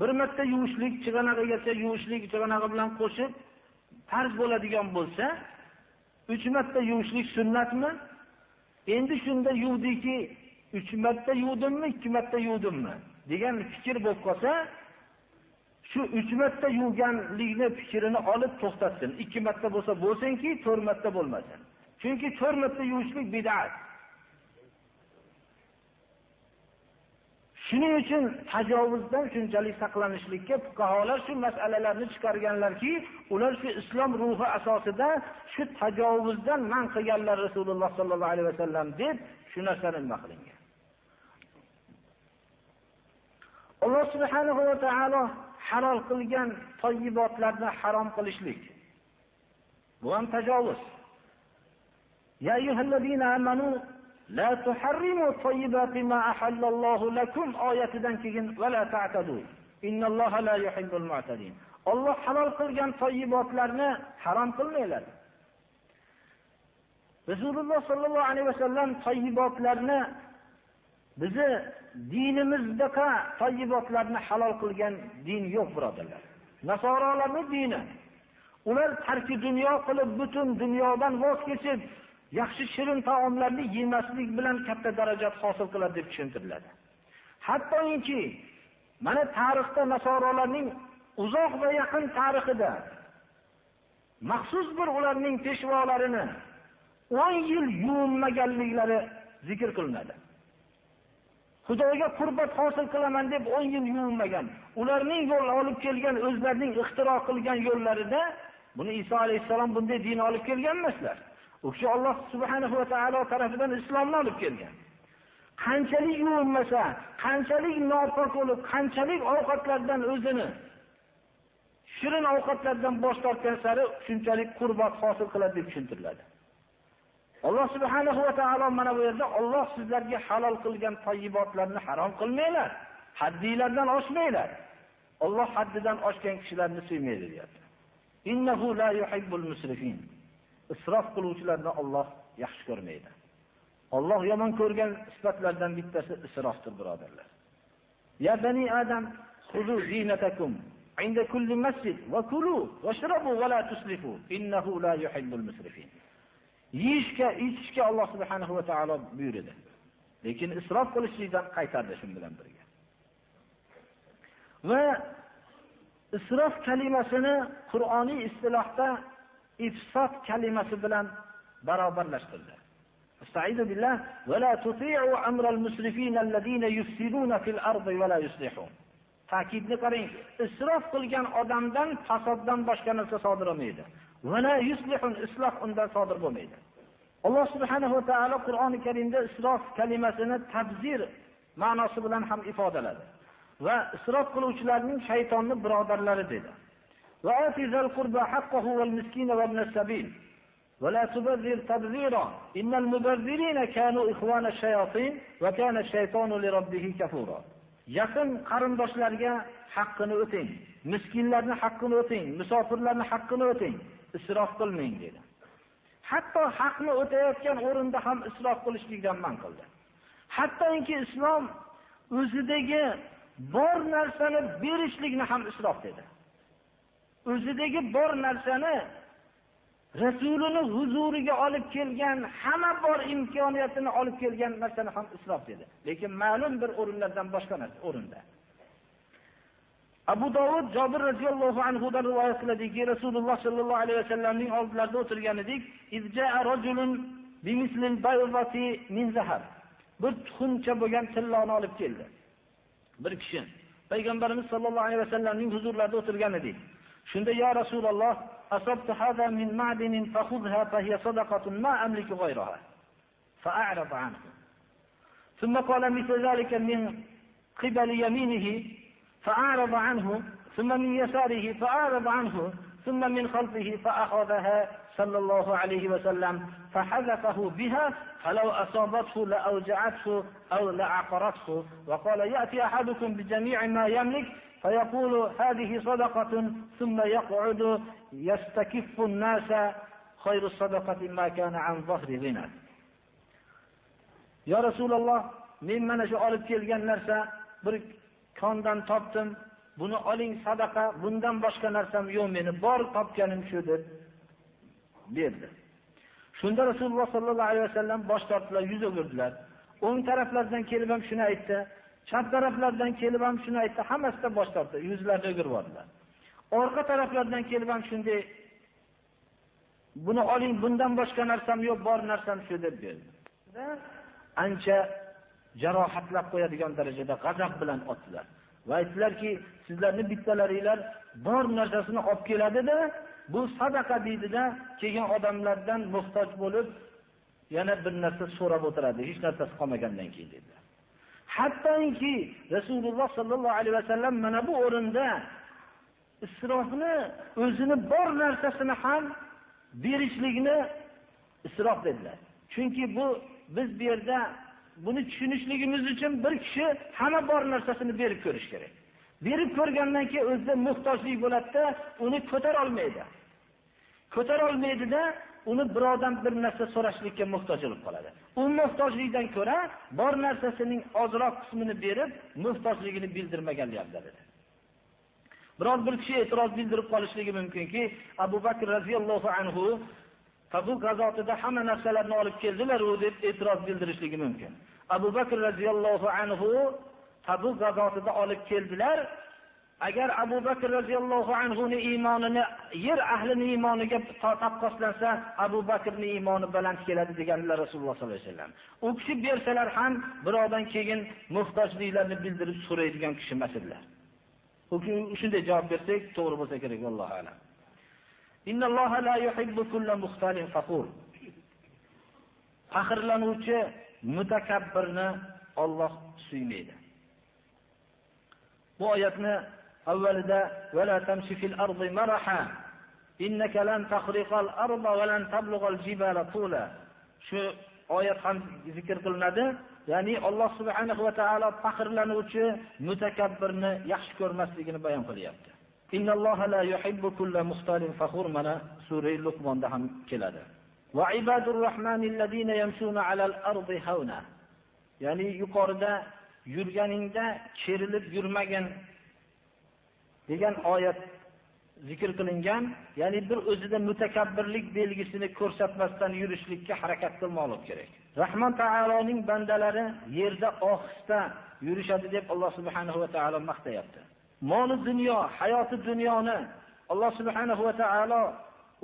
bir marta yuvishlik chig'anag'igacha yuvishlik chig'anag'i bilan qo'shib farz bo'ladigan bo'lsa uch marta yuvishlik sunnatmi? Endi shunda yuvdiki uch marta yuvdimmi ikki marta yuvdimmi? degan fikr bo'lib qolsa shu uch marta yuvganlikni fikrini olib to'xtatsin. Ikki marta bo'lsa bo'lsinki to'rt marta bo'lmasin. Chunki to'rt marta yuvishlik bidat. Shuning uchun tajovuzdan shunchalik saqlanishlikka fuqarolar shu masalalarni chiqarganlarki ular shu islom ruhi asosida shu tajovuzdan man qilganlar rasululloh sollallohu alayhi vasallam deb shu narsani nima qilingan? Alloh subhanahu va taolo halol qilgan toyibotlarni harom qilishlik. Bu ham tajovuz. La tuharrimu tayyibati ma ahallallohu lakum oyatidan keyin va la ta'tadu. Innalloha la yuhibbul mu'tadin. Alloh halol qilgan toyibotlarni harom qilmanglar. Rasululloh sollallohu alayhi vasallam toyibotlarni bizni dinimizdaqa toyibotlarni halol qilgan din yo'q, birodarlar. Nasorolarning dini ular tarki dunyo qilib butun dunyodan voz kechib yaxshi shirin taomlarni yemaslik bilan katta darajat hosil qiladi deb tushuntiriladi. Hattoki mana tarixda nasorolarning uzoq va yaqin tarixida maxsus bir ularning peshvolarini o'n yil yuvinmaganliklari zikr qilinadi. Xudoga qurbat hosil qilaman deb o'n yil yuvinmagan ularning yo'l olib kelgan o'zlarining ixtiro qilgan yo'llarida buni iso alayhissalom bunday din olib kelgan emaslar. U kishi olloh subhanahu va taolo tarafidan islomni olib kelgan. Qanchalik yuvinmasa qanchalik nopok bo'lib qanchalik ovqatlardan o'zini shirin ovqatlardan bosh tortgan sari shunchalik qurbat hosil qiladi deb tushuntiriladi. Alloh subhanahu va taolo mana bu yerda olloh sizlarga halol qilgan toyibotlarni harom qilmanglar haddinglardan oshmanglar. Olloh haddidan oshgan kishilarni suymaydi deyapti. isrof qiluvchilarni Alloh yaxshi ko'rmaydi. Alloh yomon ko'rgan sifatlardan bittasi isrofdir, birodarlar. Ya bani Adam, khuzu zinatakum inda kulli masjid va kulu washrabu va la tusrifu innahu la yuhibbul musrifin. Yeyishga, ichishga Alloh subhanahu va taolo buyurdi. Lekin isrof qilishlikdan qaytardi shun bilan birga. Va isrof kalimasini Qur'oniy istilohda iffat kalimasi bilan barobarlashtirdi. Istaizu billah va la tuti'u amral musrifina allazina yufsiduna fil ardi va la yuslihun. Ta'kidni qarang, isrof qilgan odamdan fasoddan boshqa narsa sodir bo'lmaydi. Va la yuslihun isloh undan sodir bo'lmaydi. Alloh subhanahu va taolo Qur'oni Karimda isrof kalimasini tabzir ma'nosi bilan ham ifodaladi. Va isrof qiluvchilarning shaytonni birodarlari dedi. ولا تبذر تبذيرا إن المبذرين كانوا إخوان الشياطين وكان الشيطان لربه كفورا yaqin qarindoshlarga haqqini o'ting miskinlarni haqqini o'ting musofirlarni haqqini o'ting isrof qilmang dedi hatto haqni o'tayotgan o'rinda ham isrof qilishlikdan man qildi hattoki islom o'zidagi bor narsani berishlikni ham isrof dedi O'zidagi bor narsani rasulini huzuriga olib kelgan hamma bor imkoniyatini olib kelgan narsani ham isrof dedi. Lekin ma'lum bir o'rinlardan boshqa narsa o'rinda. Abu dovud jobir roziyallohu anhudan rivoyat qiladiki rasululloh sollallohu alayhi vasallamning oldilarida o'tirgan edik bir tuxumcha bo'lgan tilloni olib keldi. Bir kishi payg'ambarimiz sollallohu alayhi vasallamning huzurlarida o'tirgan edik shunda yo rasululloh أصبت هذا من معدن فخذها فهي صدقة ما أملك غيرها. فأعرض عنه. ثم قال مثل ذلك من قبل يمينه فأعرض عنه. ثم من يساره فأعرض عنه. ثم من خلفه فأخذها صلى الله عليه وسلم فحذفه بها فلو أصابته لأوجعته أو لعقرته. وقال يأتي أحدكم بجميع ما يملك فيقول هذه صدقة ثم يقعد يستكف الناس خير الصدقة ما كان عن ظهر غنى يا رسول الله men mana shu olib kelgan narsa bir kondan topdim buni oling sadaqa bundan boshqa narsam yo'q meni bor topganim shu deb berdi shunda rasululloh sollallohu alayhi vasallam bosh tortdilar yuz o'girdilar o'ng taraflaridan kelib ham shuni aytdi chap taraflaridan kelib ham shuni aytdi hammasidan bosh tortdi yuzlarini o'girib yubordilar orqa taraflardan kelib ham shunday buni oling bundan boshqa narsam yo'q bor narsam shu deb berdi. Ancha jarohatlab qo'yadigan darajada g'azab bilan otdilar. Va aytdilarki sizlarni bittalaringlar bor narsasini olib keladida bu sadaqa deydida kelgan odamlardan muhtoj bo'lib yana bir narsa so'rab o'tiradi hech narsasi qolmagandan keyin dedilar hattoki rasululloh sollallohu alayhi vasallam mana bu o'rinda isrofni o'zini bor narsasini ham berishlikni isrof dedilar. Chunki bu biz bu yerda buni tushunishligimiz uchun bir kishi hamma bor narsasini berib ko'rish kerak. Berib ko'rgandan keyin o'zida muhtojlik bo'ladida uni ko'tarolmaydi. Ko'tarolmaydida uni birovdan bir narsa so'rashlikka muhtoj bo'lib qoladi. U muhtojlikdan ko'ra bor narsasining ozroq qismini berib muhtojligini bildirmaganlik afzal edi biror bir kishi e'tiroz bildirib qolishligi mumkinki abu bakr roziyallohu anhu tabuk g'azotida hamma narsalarni olib keldilaru deb e'tiroz bildirishligi mumkin. Abu bakr roziyallohu anhu tabuk g'azotida olib keldilar agar abu bakr roziyallohu anhuni iymonini yer ahlini iymoniga taqqoslansa abu bakrni iymoni baland keladi deganlar rasululloh sollallohu alayhi vasallam. U kishi bersalar ham birovdan keyin muhtojliklarni bildirib so'raydigan kishi emas edilar. Shunday javob bersak to'g'ri bo'lsa kerak allohu alam. Faxrlanuvchi mutakabbirni olloh suymaydi. Bu oyatni avvalida vala tamshi fil ardi maraha innaka lan tahriqal arda va lan tablughal jibala tula shu oyat ham zikr qilinadi ya'ni Alloh subhanahu va taolo faxrlanuvchi mutakabbirni yaxshi ko'rmasligini bayon qilyapti Innalloha la yuhibbu kulla muxtalin fakhur mana sura Luqmonda ham keladi. Va ibadur rahmanil ladina yamshuna alal ardi hauna. Ya'ni yuqorida yurganingda cherilib yurmagin degan oyat zikr qilingan, ya'ni bir o'zida mutakabbirlik belgisini ko'rsatmasdan yurishlikka harakat qilmoqlik kerak. Rahmon taoloning bandalari yerda ohista yurishadi deb Alloh subhanahu va taolo maqtayapti. moli dunyo, hayoti dunyoni Alloh subhanahu va taolo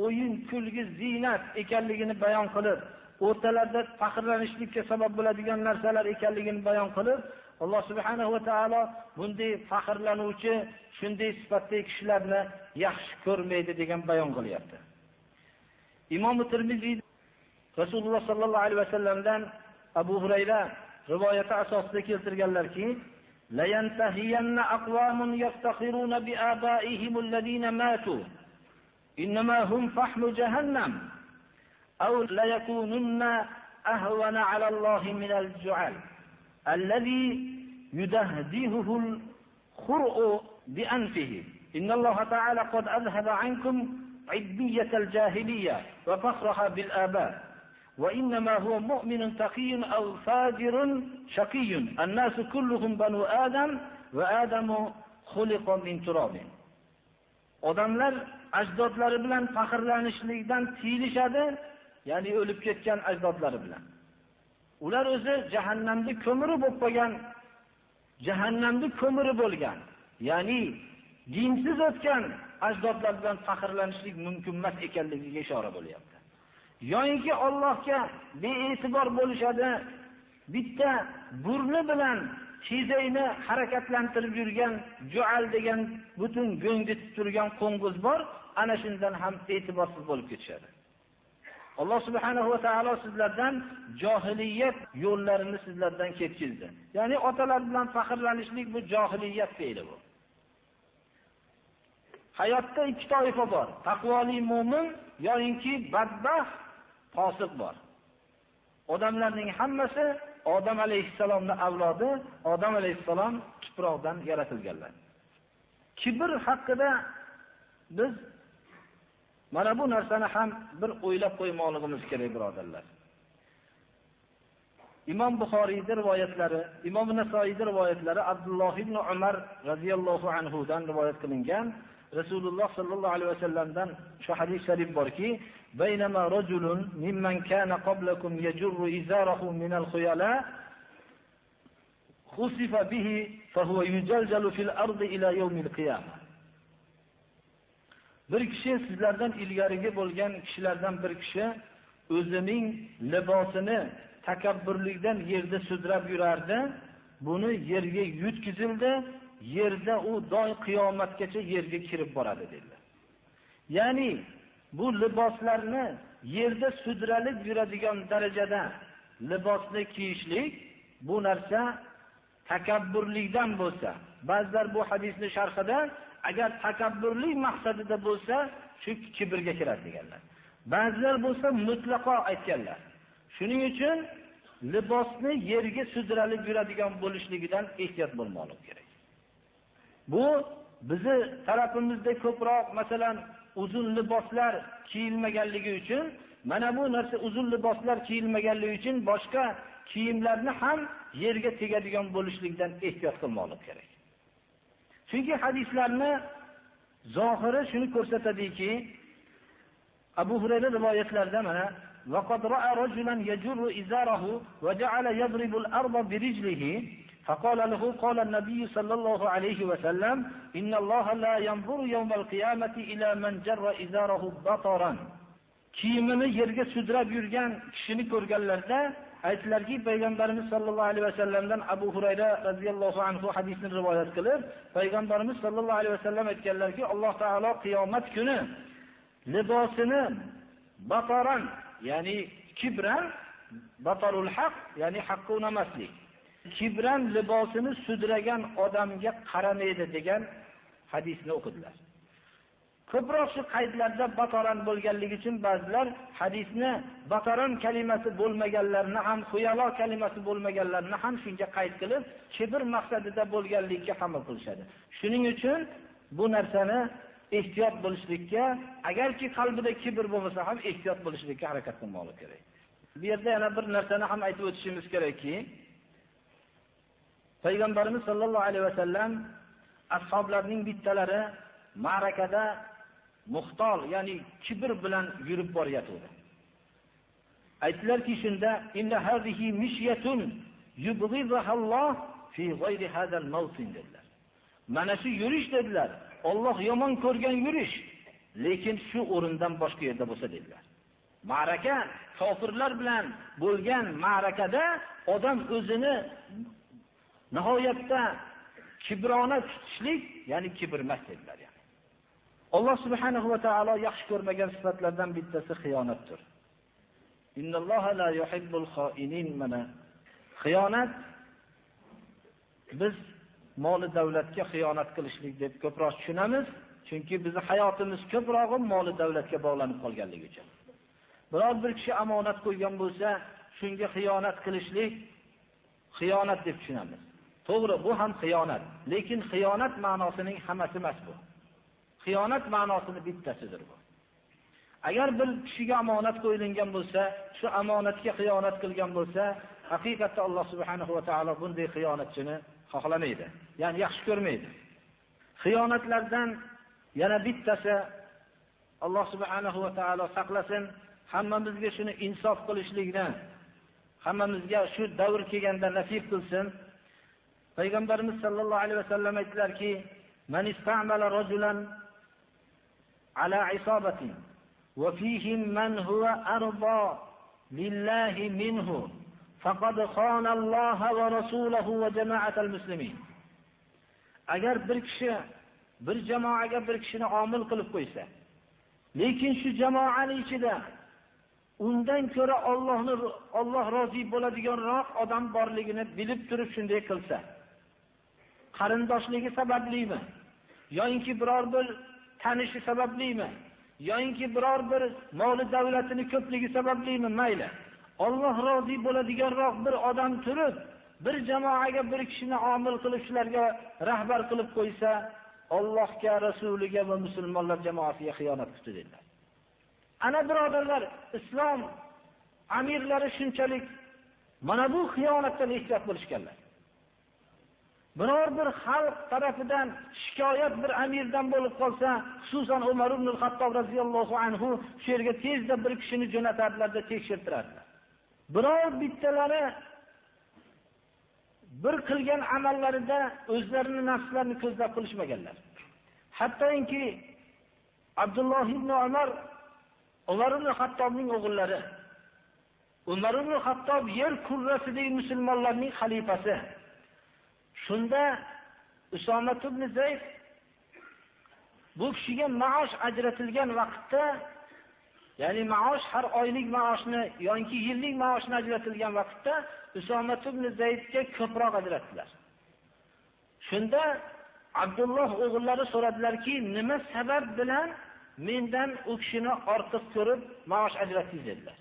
o'yin, kulgi, ziynat ekanligini bayon qilib, o'rtalarda faxrlanishlikka sabab bo'ladigan narsalar ekanligini bayon qilib, Alloh subhanahu va taolo bunday faxrlanuvchi, shunday sifatdagi kishilarni yaxshi ko'rmaydi degan bayon qilyapti. Imom Tirmiziy Rasululloh sallallohu alayhi vasallamdan Abu Hurayra rivoyati asosida keltirganlarki, la yantahiyanna aqwamun yaftakhiruna bi abaihim alladhina matu innama hum fahmu jahannam aw la yakununna ahwana ala Allah min al-ju'al alladhi يدهدهه الخرء بأنفه. إن الله تعالى قد أذهب عنكم عبية الجاهلية وفخرها بالآباء. وإنما هو مؤمن تقي أو فاجر شقي. الناس كلهم بنو آدم وآدم خلق من تراب. Odamlar ajdodlari bilan faxrlanishlikdan tiyilishadi ya'ni o'lib ketgan ajdodlari bilan. Ular o'zi jahannamda ko'miri bo'lib qolgan jahannamni ko'miri bo'lgan ya'ni dinsiz o'tgan ajdodlar bilan faxrlanishlik mumkin emas ekanligiga ishora bo'lyapti. Yoyinki Allohga bee'tibor bo'lishadi bitta burni bilan tezayni harakatlantirib yurgan jual degan butun go'ngitib turgan qo'ng'iz bor ana shundan ham e'tiborsiz bo'lib ketishadi. Alloh subhanahu va taolo sizlardan johiliyat yo'llarini sizlardan ketkizdi ya'ni otalar bilan faxrlanishlik bu johiliyat fe'li bu. Hayotda ikki toifa bor. Taqvoli mu'min yoki badbaxt fosiq bor. Odamlarning hammasi odam alayhissalomning avlodi odam alayhissalom tuproqdan yaratilganlar. Kibr haqida biz mana bu narsani ham bir o'ylab qo'ymoqligimiz kerak birodarlar imom buxoriyni rivoyatlari imom nasoiyni rivoyatlari abdulloh ibn umar roziyallohu anhudan rivoyat qilingan rasululloh sollallohu alayhi vasallamdan shu hadis sharif borki بينما رجل ممن كان قبلكم يجر إزاره من الخيلاء خسف به فهو يجلجل في الأرض إلى يوم القيامة bir kishi sizlardan ilgarigi bo'lgan kishilardan bir kishi o'zining libosini takabburlikdan yerda sudrab yurardi. Buni yerga yutkizildi. Yerda u doy qiyomatgacha yerga kirib boradi dedilar. Ya'ni bu liboslarni yerda sudralib yuradigan darajada libosni kiyishlik bu narsa takabburlikdan bo'lsa ba'zilar bu hadisni sharhida agar takabburlik maqsadida bo'lsa shu kibrga kiradi deganlar. Ba'zilar bo'lsa mutlaqo aytganlar. Shuning uchun libosni yerga sudralib yuradigan bo'lishligidan ehtiyot bo'lmoqlik kerak. Bu bizni tarafimizda ko'proq masalan uzun liboslar kiyilmaganligi uchun mana bu narsa uzun liboslar kiyilmaganligi uchun boshqa kiyimlarni ham yerga tegadigan bo'lishlikdan ehtiyot qilmoqlik kerak. chunki hadislarni zohiri shuni ko'rsatadiki abu hurayra rivoyatlarida mana وقد رأى رجلا يجر إزاره وجعل يضرب الأرض برجله فقال له قال النبي صلى الله عليه وسلم إن الله لا ينظر يوم القيامة إلى من جر إزاره بطرا kiyimini yerga sudrab yurgan kishini ko'rganlarda aytdilarki payg'ambarimiz sollallohu alayhi vasallamdan abu hurayra roziyallohu anhu hadisni rivoyat qilib payg'ambarimiz sollallohu alayhi vasallam aytganlarki alloh taolo qiyomat kuni libosini batoran ya'ni kibran batarul haq ya'ni haqqa unamaslik kibran libosini sudragan odamga qaramaydi degan hadisni o'qidilar ko'proq shu qaydlarda batoran bo'lganligi uchun ba'zilar hadisni batoran kalimasi bo'lmaganlarni ham xuyalo kalimasi bo'lmaganlarni ham shunga qayd qilib kibr maqsadida bo'lganligiga hamma qilishadi. Shuning uchun bu narsani ehtiyot bo'lishlikka agarki qalbida kibr bo'lmasa ham ehtiyot bo'lishlikka harakat qilmoqlik kerak. Bu yerda yana bir narsani ham aytib o'tishimiz kerakki payg'ambarimiz sollallohu alayhi vasallam ashoblarning bittalari ma'rakada muxtol, ya'ni kibr bilan yurib boryapti. Aytdilarki shunda inna hadhihi mishyatun yubghidahalloh fi g'ayri hadal mawtin dedilar. Mana shu yurish dedilar. Alloh yomon ko'rgan yurish, lekin shu o'rindan boshqa yerda bo'lsa dedilar. Ma'raka kofirlar bilan bo'lgan ma'rakada odam o'zini nihoyatda kibrona tutishlik, ya'ni kibrmas dedilar yani. Alloh subhanahu va taolo yaxshi ko'rmagan sifatlardan bittasi xiyonatdir. Innalloha la yuhibbul xoinin mana xiyonat biz moli davlatga xiyonat qilishlik deb ko'proq tushunamiz, chunki bizning hayotimiz ko'prog'i moli davlatga bog'lanib qolganligi uchun. Biror bir kishi omonat qo'ygan bo'lsa, shunga xiyonat qilishlik xiyonat deb tushunamiz. To'g'ri, bu ham xiyonat, lekin xiyonat ma'nosining hammasi emas bu. Xiyonat ma'nosini bittasidir bu. Agar bir kishiga omonat qo'yilgan bo'lsa, shu omonatga xiyonat qilgan bo'lsa, haqiqatda Alloh subhanahu va taolo bunday xiyonatchini xohlamaydi. Ya'ni yaxshi ko'rmaydi. Xiyonatlardan yana bittasi Alloh subhanahu va taolo saqlasin, hammamizga shuni insof qilishlikni, hammamizga shu davr kelganda nasib qilsin. Payg'ambarimiz sollallohu alayhi vasallam aytdilarki, "Man istamala rajulan ala isabatin wa fihim man huwa arda lillahi minhu faqad khana Allah va rasulahu va jama'atal muslimin." Agar bir kishi bir jamoaga bir kishini omil qilib qo'ysa, lekin shu jamoaning ichida undan ko'ra Allohni Alloh rozi bo'ladiganroq odam borligini bilib turib shunday qilsa, qarindoshligi sabablimi yoinki biror bir tanishi sabablimi yoinki biror bir moli davlatini ko'pligi sabablimi mayli Alloh rozi bo'ladiganroq bir odam turib bir jamoaga bir kishini omil qilib shularga rahbar qilib qo'ysa Allohga, rasuliga va musulmonlar jamoasiga xiyonat qildi dedilar. Ana birodarlar, islom amirlari shunchalik mana bu xiyonatdan ehtiyot bo'lishganlar. Biror bir xalq tarafidan shikoyat bir amirdan bo'lib qolsa, xususan Umar ibn al-Xattob radhiyallohu anhu shu yerga tezda bir kishini jo'natardilarda tekshirtirardilar. Biror bittalari bir qilgan amallarida o'zlarini nafslarini ko'zlab qilishmaganlar. Hattoki Abdulloh ibn Umar Umar ibn Xattobning o'g'illari Umar ibn Xattob yer kurrasidagi musulmonlarning xalifasi Shunda Usoma ibn Zayd bu kishiga maosh ajratilgan vaqtda, ya'ni maosh har oylik maoshni yoki yillik maoshni ajratilgan vaqtda Usoma ibn Zaydga ko'proq ajratdilar. Shunda Abdulloh o'g'illari so'radilarki, nima sabab bilan mendan u kishini ortiq ko'rib maosh ajratdingiz dedilar.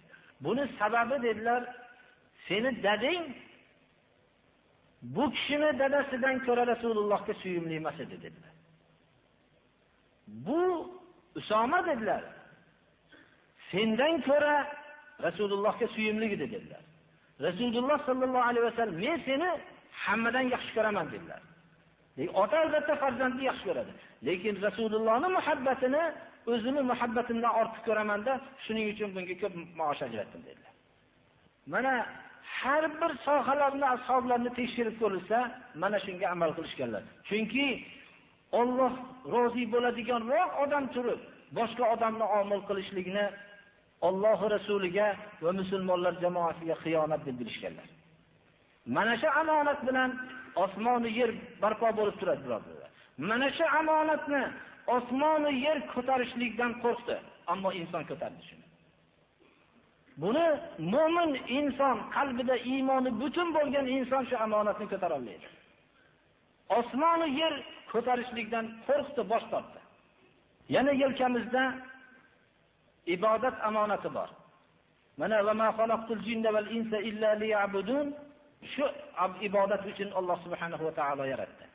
Buni sababi dedilar, seni dading bu kishini dadasidan ko'ra Rasulullohga suyumli emas edi dedilar. Bu Usoma dedilar. Sendan ko'ra Rasulullohga suyumli edi dedilar. Rasululloh sallallohu alayhi vasallam men seni hammadan yaxshi ko'raman dedilar. Ota albatta farzandni yaxshi ko'radi, lekin Rasulullohning muhabbatini o'zini muhabbatimdan ortiq ko'ramanda, shuning uchun bunga ko'p maosh ajratdim dedilar. Mana har bir sohalarni ashoblarni tekshirib ko'rilsa, mana shunga amal qilishganlar. Chunki Alloh rozi bo'ladiganroq odam turib, boshqa odamni omil qilishlikni Alloh rasuliga va musulmonlar jamoasiga xiyonat deb bilishganlar. Mana shu amonat bilan osmon yer barpo bo'lib turadi, birodarlar. Mana shu amonatni osmon yer ko'tarishlikdan qo'rqdi, ammo inson ko'tardi shuni. Buni mo'min inson qalbida iymoni butun bo'lgan inson shu amonatni ko'tara olmaydi. Osmon yer ko'tarishlikdan qo'rqdi, bosh tortdi. Yana yelkamizda ibodat amonati bor. Mana va ma xalaqtul jinna val insa illa liya'budun shu ibodat uchun Alloh subhanahu va taolo yaratdi.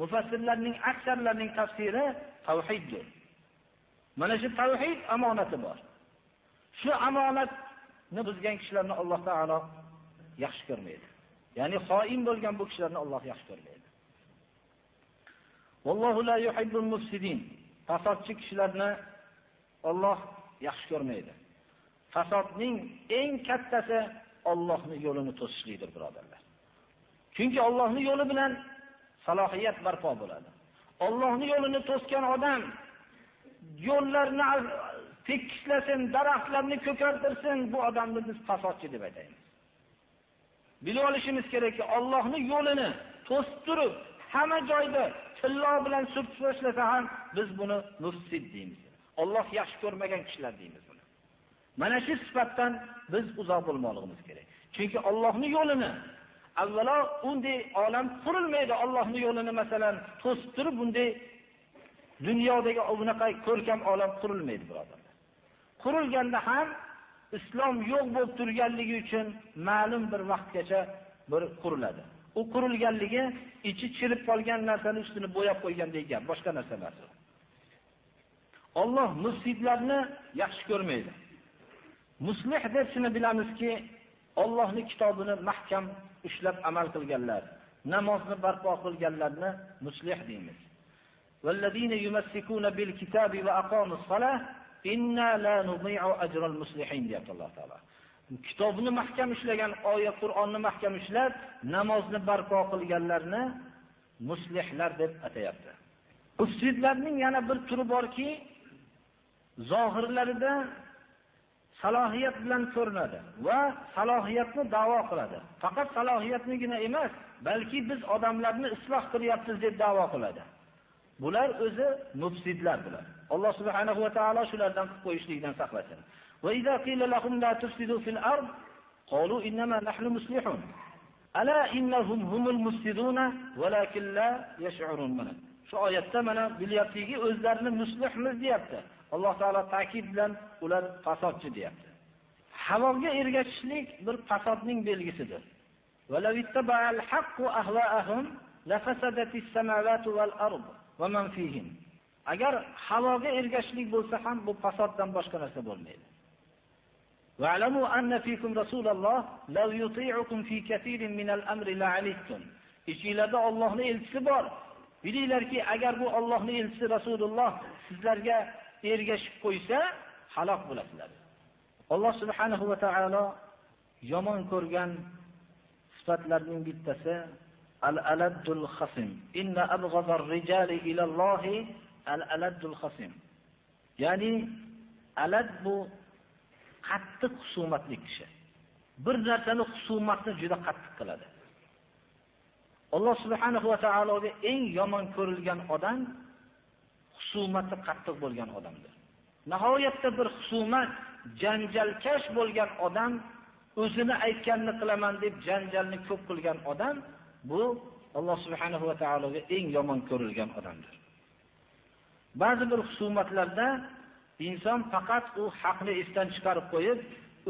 Mufassirlarning aksarlarining tafsiri tavhiddir. Mana shu tavhid amonati bor. Shu ni buzgan kishilarni Alloh taolo yaxshi ko'rmaydi. Ya'ni xoin bo'lgan bu kishilarni Alloh yaxshi ko'rmaydi. Vallohu la yuhibbul mufsidin. Fasodchi kishilarni Alloh yaxshi ko'rmaydi. Fasodning eng kattasi Allohning yo'lini to'sishlikdir, birodarlar. Chunki Allohning yo'li bilan salohiyat barpo bo'ladi. Allohning yo'lini to'sgan odam yo'llarni tekislasin, daraxtlarni ko'kartirsin, bu odamni biz fasodchi deb aytamiz. Bilib olishimiz kerakki, Allohning yo'lini to'sib turib, hamma joyda tillo bilan surtib tashlasa ham biz buni mufsid deymiz. Alloh yaxshi ko'rmagan kishilar deymiz buni. Mana shu sifatdan biz uzoq bo'lmoqligimiz kerak. Chunki Allohning yo'lini avvalo unday olam qurilmaydi. Allohning yo'lini masalan to'sib turib bunday dunyodagi unaqa ko'rkam olam qurilmaydi, birodar Qurilganda ham islom yo'q bo'lib turganligi uchun ma'lum bir vaqtgacha bir quriladi. U qurilganligi ichi chirib qolgan narsani ustini bo'yab qo'ygandek gap, boshqa narsa emas. Alloh mufsidlarni yaxshi ko'rmaydi. Muslih deb shuni bilamizki, Allohning kitobini mahkam ushlab amal qilganlar, namozni barpo qilganlarni muslih deymiz. Inna la nudhi'u ajral muslihin deyapti Alloh taolo. Kitobni mahkam ushlagan, oyat Qur'onni mahkam ushlab, namozni barpo qilganlarni muslihlar deb atayapti. Ufsidlarning yana bir turi borki, zohirlarida salohiyat bilan ko'rinadi va salohiyatni da'vo qiladi. Faqat salohiyatnigina emas, balki biz odamlarni isloh qilyapmiz deb da'vo qiladi. Bular o'zi mufsidlar bular. Alloh subhanahu va taolo shulardan qilib qo'yishlikdan saqlasin. Va idza qila lahum la tufsidu fil ard qalu innama nahnu muslihun. Ala innahum humul mufsiduna walakin la yash'urun. Shu oyatda mana bilyaptiki, o'zlarini muslihmiz deyapti. Alloh taolo ta'kid bilan ular fasodchi deyapti. Havoga ergashishlik bir fasodning belgisidir. وَلَوِ اتَّبَعَ الْحَقُّ أَهْوَاءَهُمْ لَفَسَدَتِ السَّمَاوَاتُ وَالْأَرْضُ وَمَنْ فِيهِنْ Agar havoga ergashishlik bo'lsa ham bu fasoddan boshqa narsa bo'lmaydi. وَاعْلَمُوا أَنَّ فِيكُمْ رَسُولَ اللَّهِ لَوْ يُطِيعُكُمْ فِي كَثِيرٍ مِنَ الْأَمْرِ لَعَنِتُّمْ Ichingizda Allohning elchisi bor. Bilinglarki, agar bu Allohning elchisi Rasululloh sizlarga ergashib qo'ysa, halok bo'lasizlar. Alloh subhanahu va taolo yomon ko'rgan sifatlarning bittasi al-aladdul khasim. Inna abghadar rijali ila Allohi al-aladdul khasim. Ya'ni alad bu qattiq husumatli kishi. Bir narsani husumatni juda qattiq qiladi. Alloh subhanahu va taologa eng yomon ko'rilgan odam husumati qattiq bo'lgan odamdir. Nihoyatda bir husumat, janjalkash bo'lgan odam o'zini aytganini qilaman deb janjalni ko'p qilgan odam bu Alloh subhanahu va taologa eng yomon ko'rilgan odamdir. Ba'zi bir husumatlarda inson faqat u haqni esdan chiqarib qo'yib,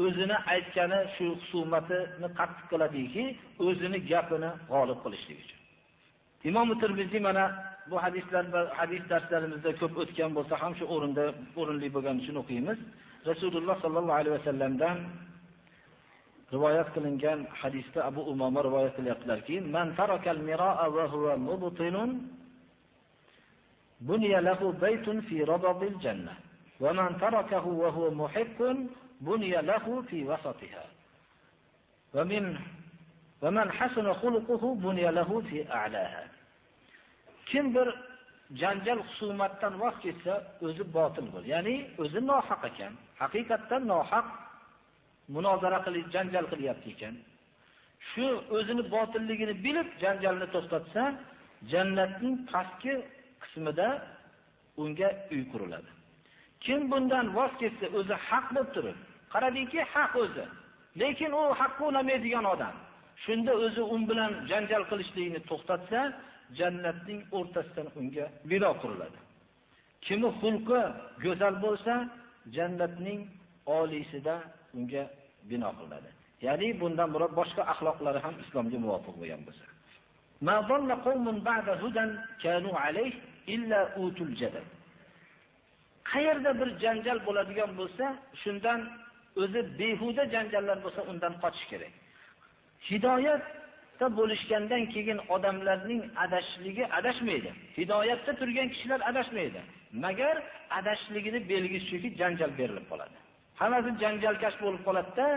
o'zini aytgani shu husumatini qattiq qiladiki, o'zini gapini g'olib qilishlik uchun. Imom Tirmiziy mana bu hadislar va hadis darslarimizda ko'p o'tgan bo'lsa ham shu o'rinda o'rinli bo'lgani uchun o'qiymiz. Rasululloh sallallohu alayhi vasallamdan rivoyat qilingan hadisda Abu Umoma rivoyat qilyaptilarki, "Man tarakal miraa wa huwa mubtilun buniya lahu baytun fi radabil janna va man tarakahu wa huwa muhiqqun buniya lahu fi wasatiha." Va min va man hasana xuluquhu buniya lahu fi a'laha. Kim bir janjal husumatdan voz ketsa o'zi botil bo'l. Ya'ni o'zi nohaq ekan. Haqiqatdan nohaq munozara qilib, janjal qilyapti ekan. Shu o'zini botilligini bilib janjalni to'xtatsa, jannatning pastki qismida unga uy quriladi. Kim bundan voz kechsa, o'zi haq bo'lib turib, qaradiki, haq o'zi. Lekin u haqqa unamaydigan odam. Shunda o'zi un bilan janjal qilishlikni to'xtatsa, jannatning o'rtasidan unga bino quriladi. Kimi xulqi go'zal bo'lsa, jannatning olisida unga bino qilinadi. Ya'ni bundan murod boshqa axloqlari ham islomga muvofiq bo'lgan bo'lsa. Ma dalla qawmun ba'da hudan kanu alayh illa utul jadal. Qayerda bir janjal bo'ladigan bo'lsa, shundan o'zi behuda janjallar bo'lsa, undan qochish kerak. Hidoyatda bo'lishgandan keyin odamlarning adashligi adashmaydi. Hidoyatda turgan kishilar adashmaydi. Magar adashligini belgisi shuki janjal berilib qoladi. Hammasi janjalkash bo'lib qoladi-da,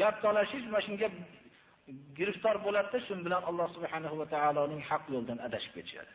gap talashish va shunga giriftor bo'ladi-da, shun bilan Alloh subhanahu va taoloning haq yo'ldan adashib ketishadi.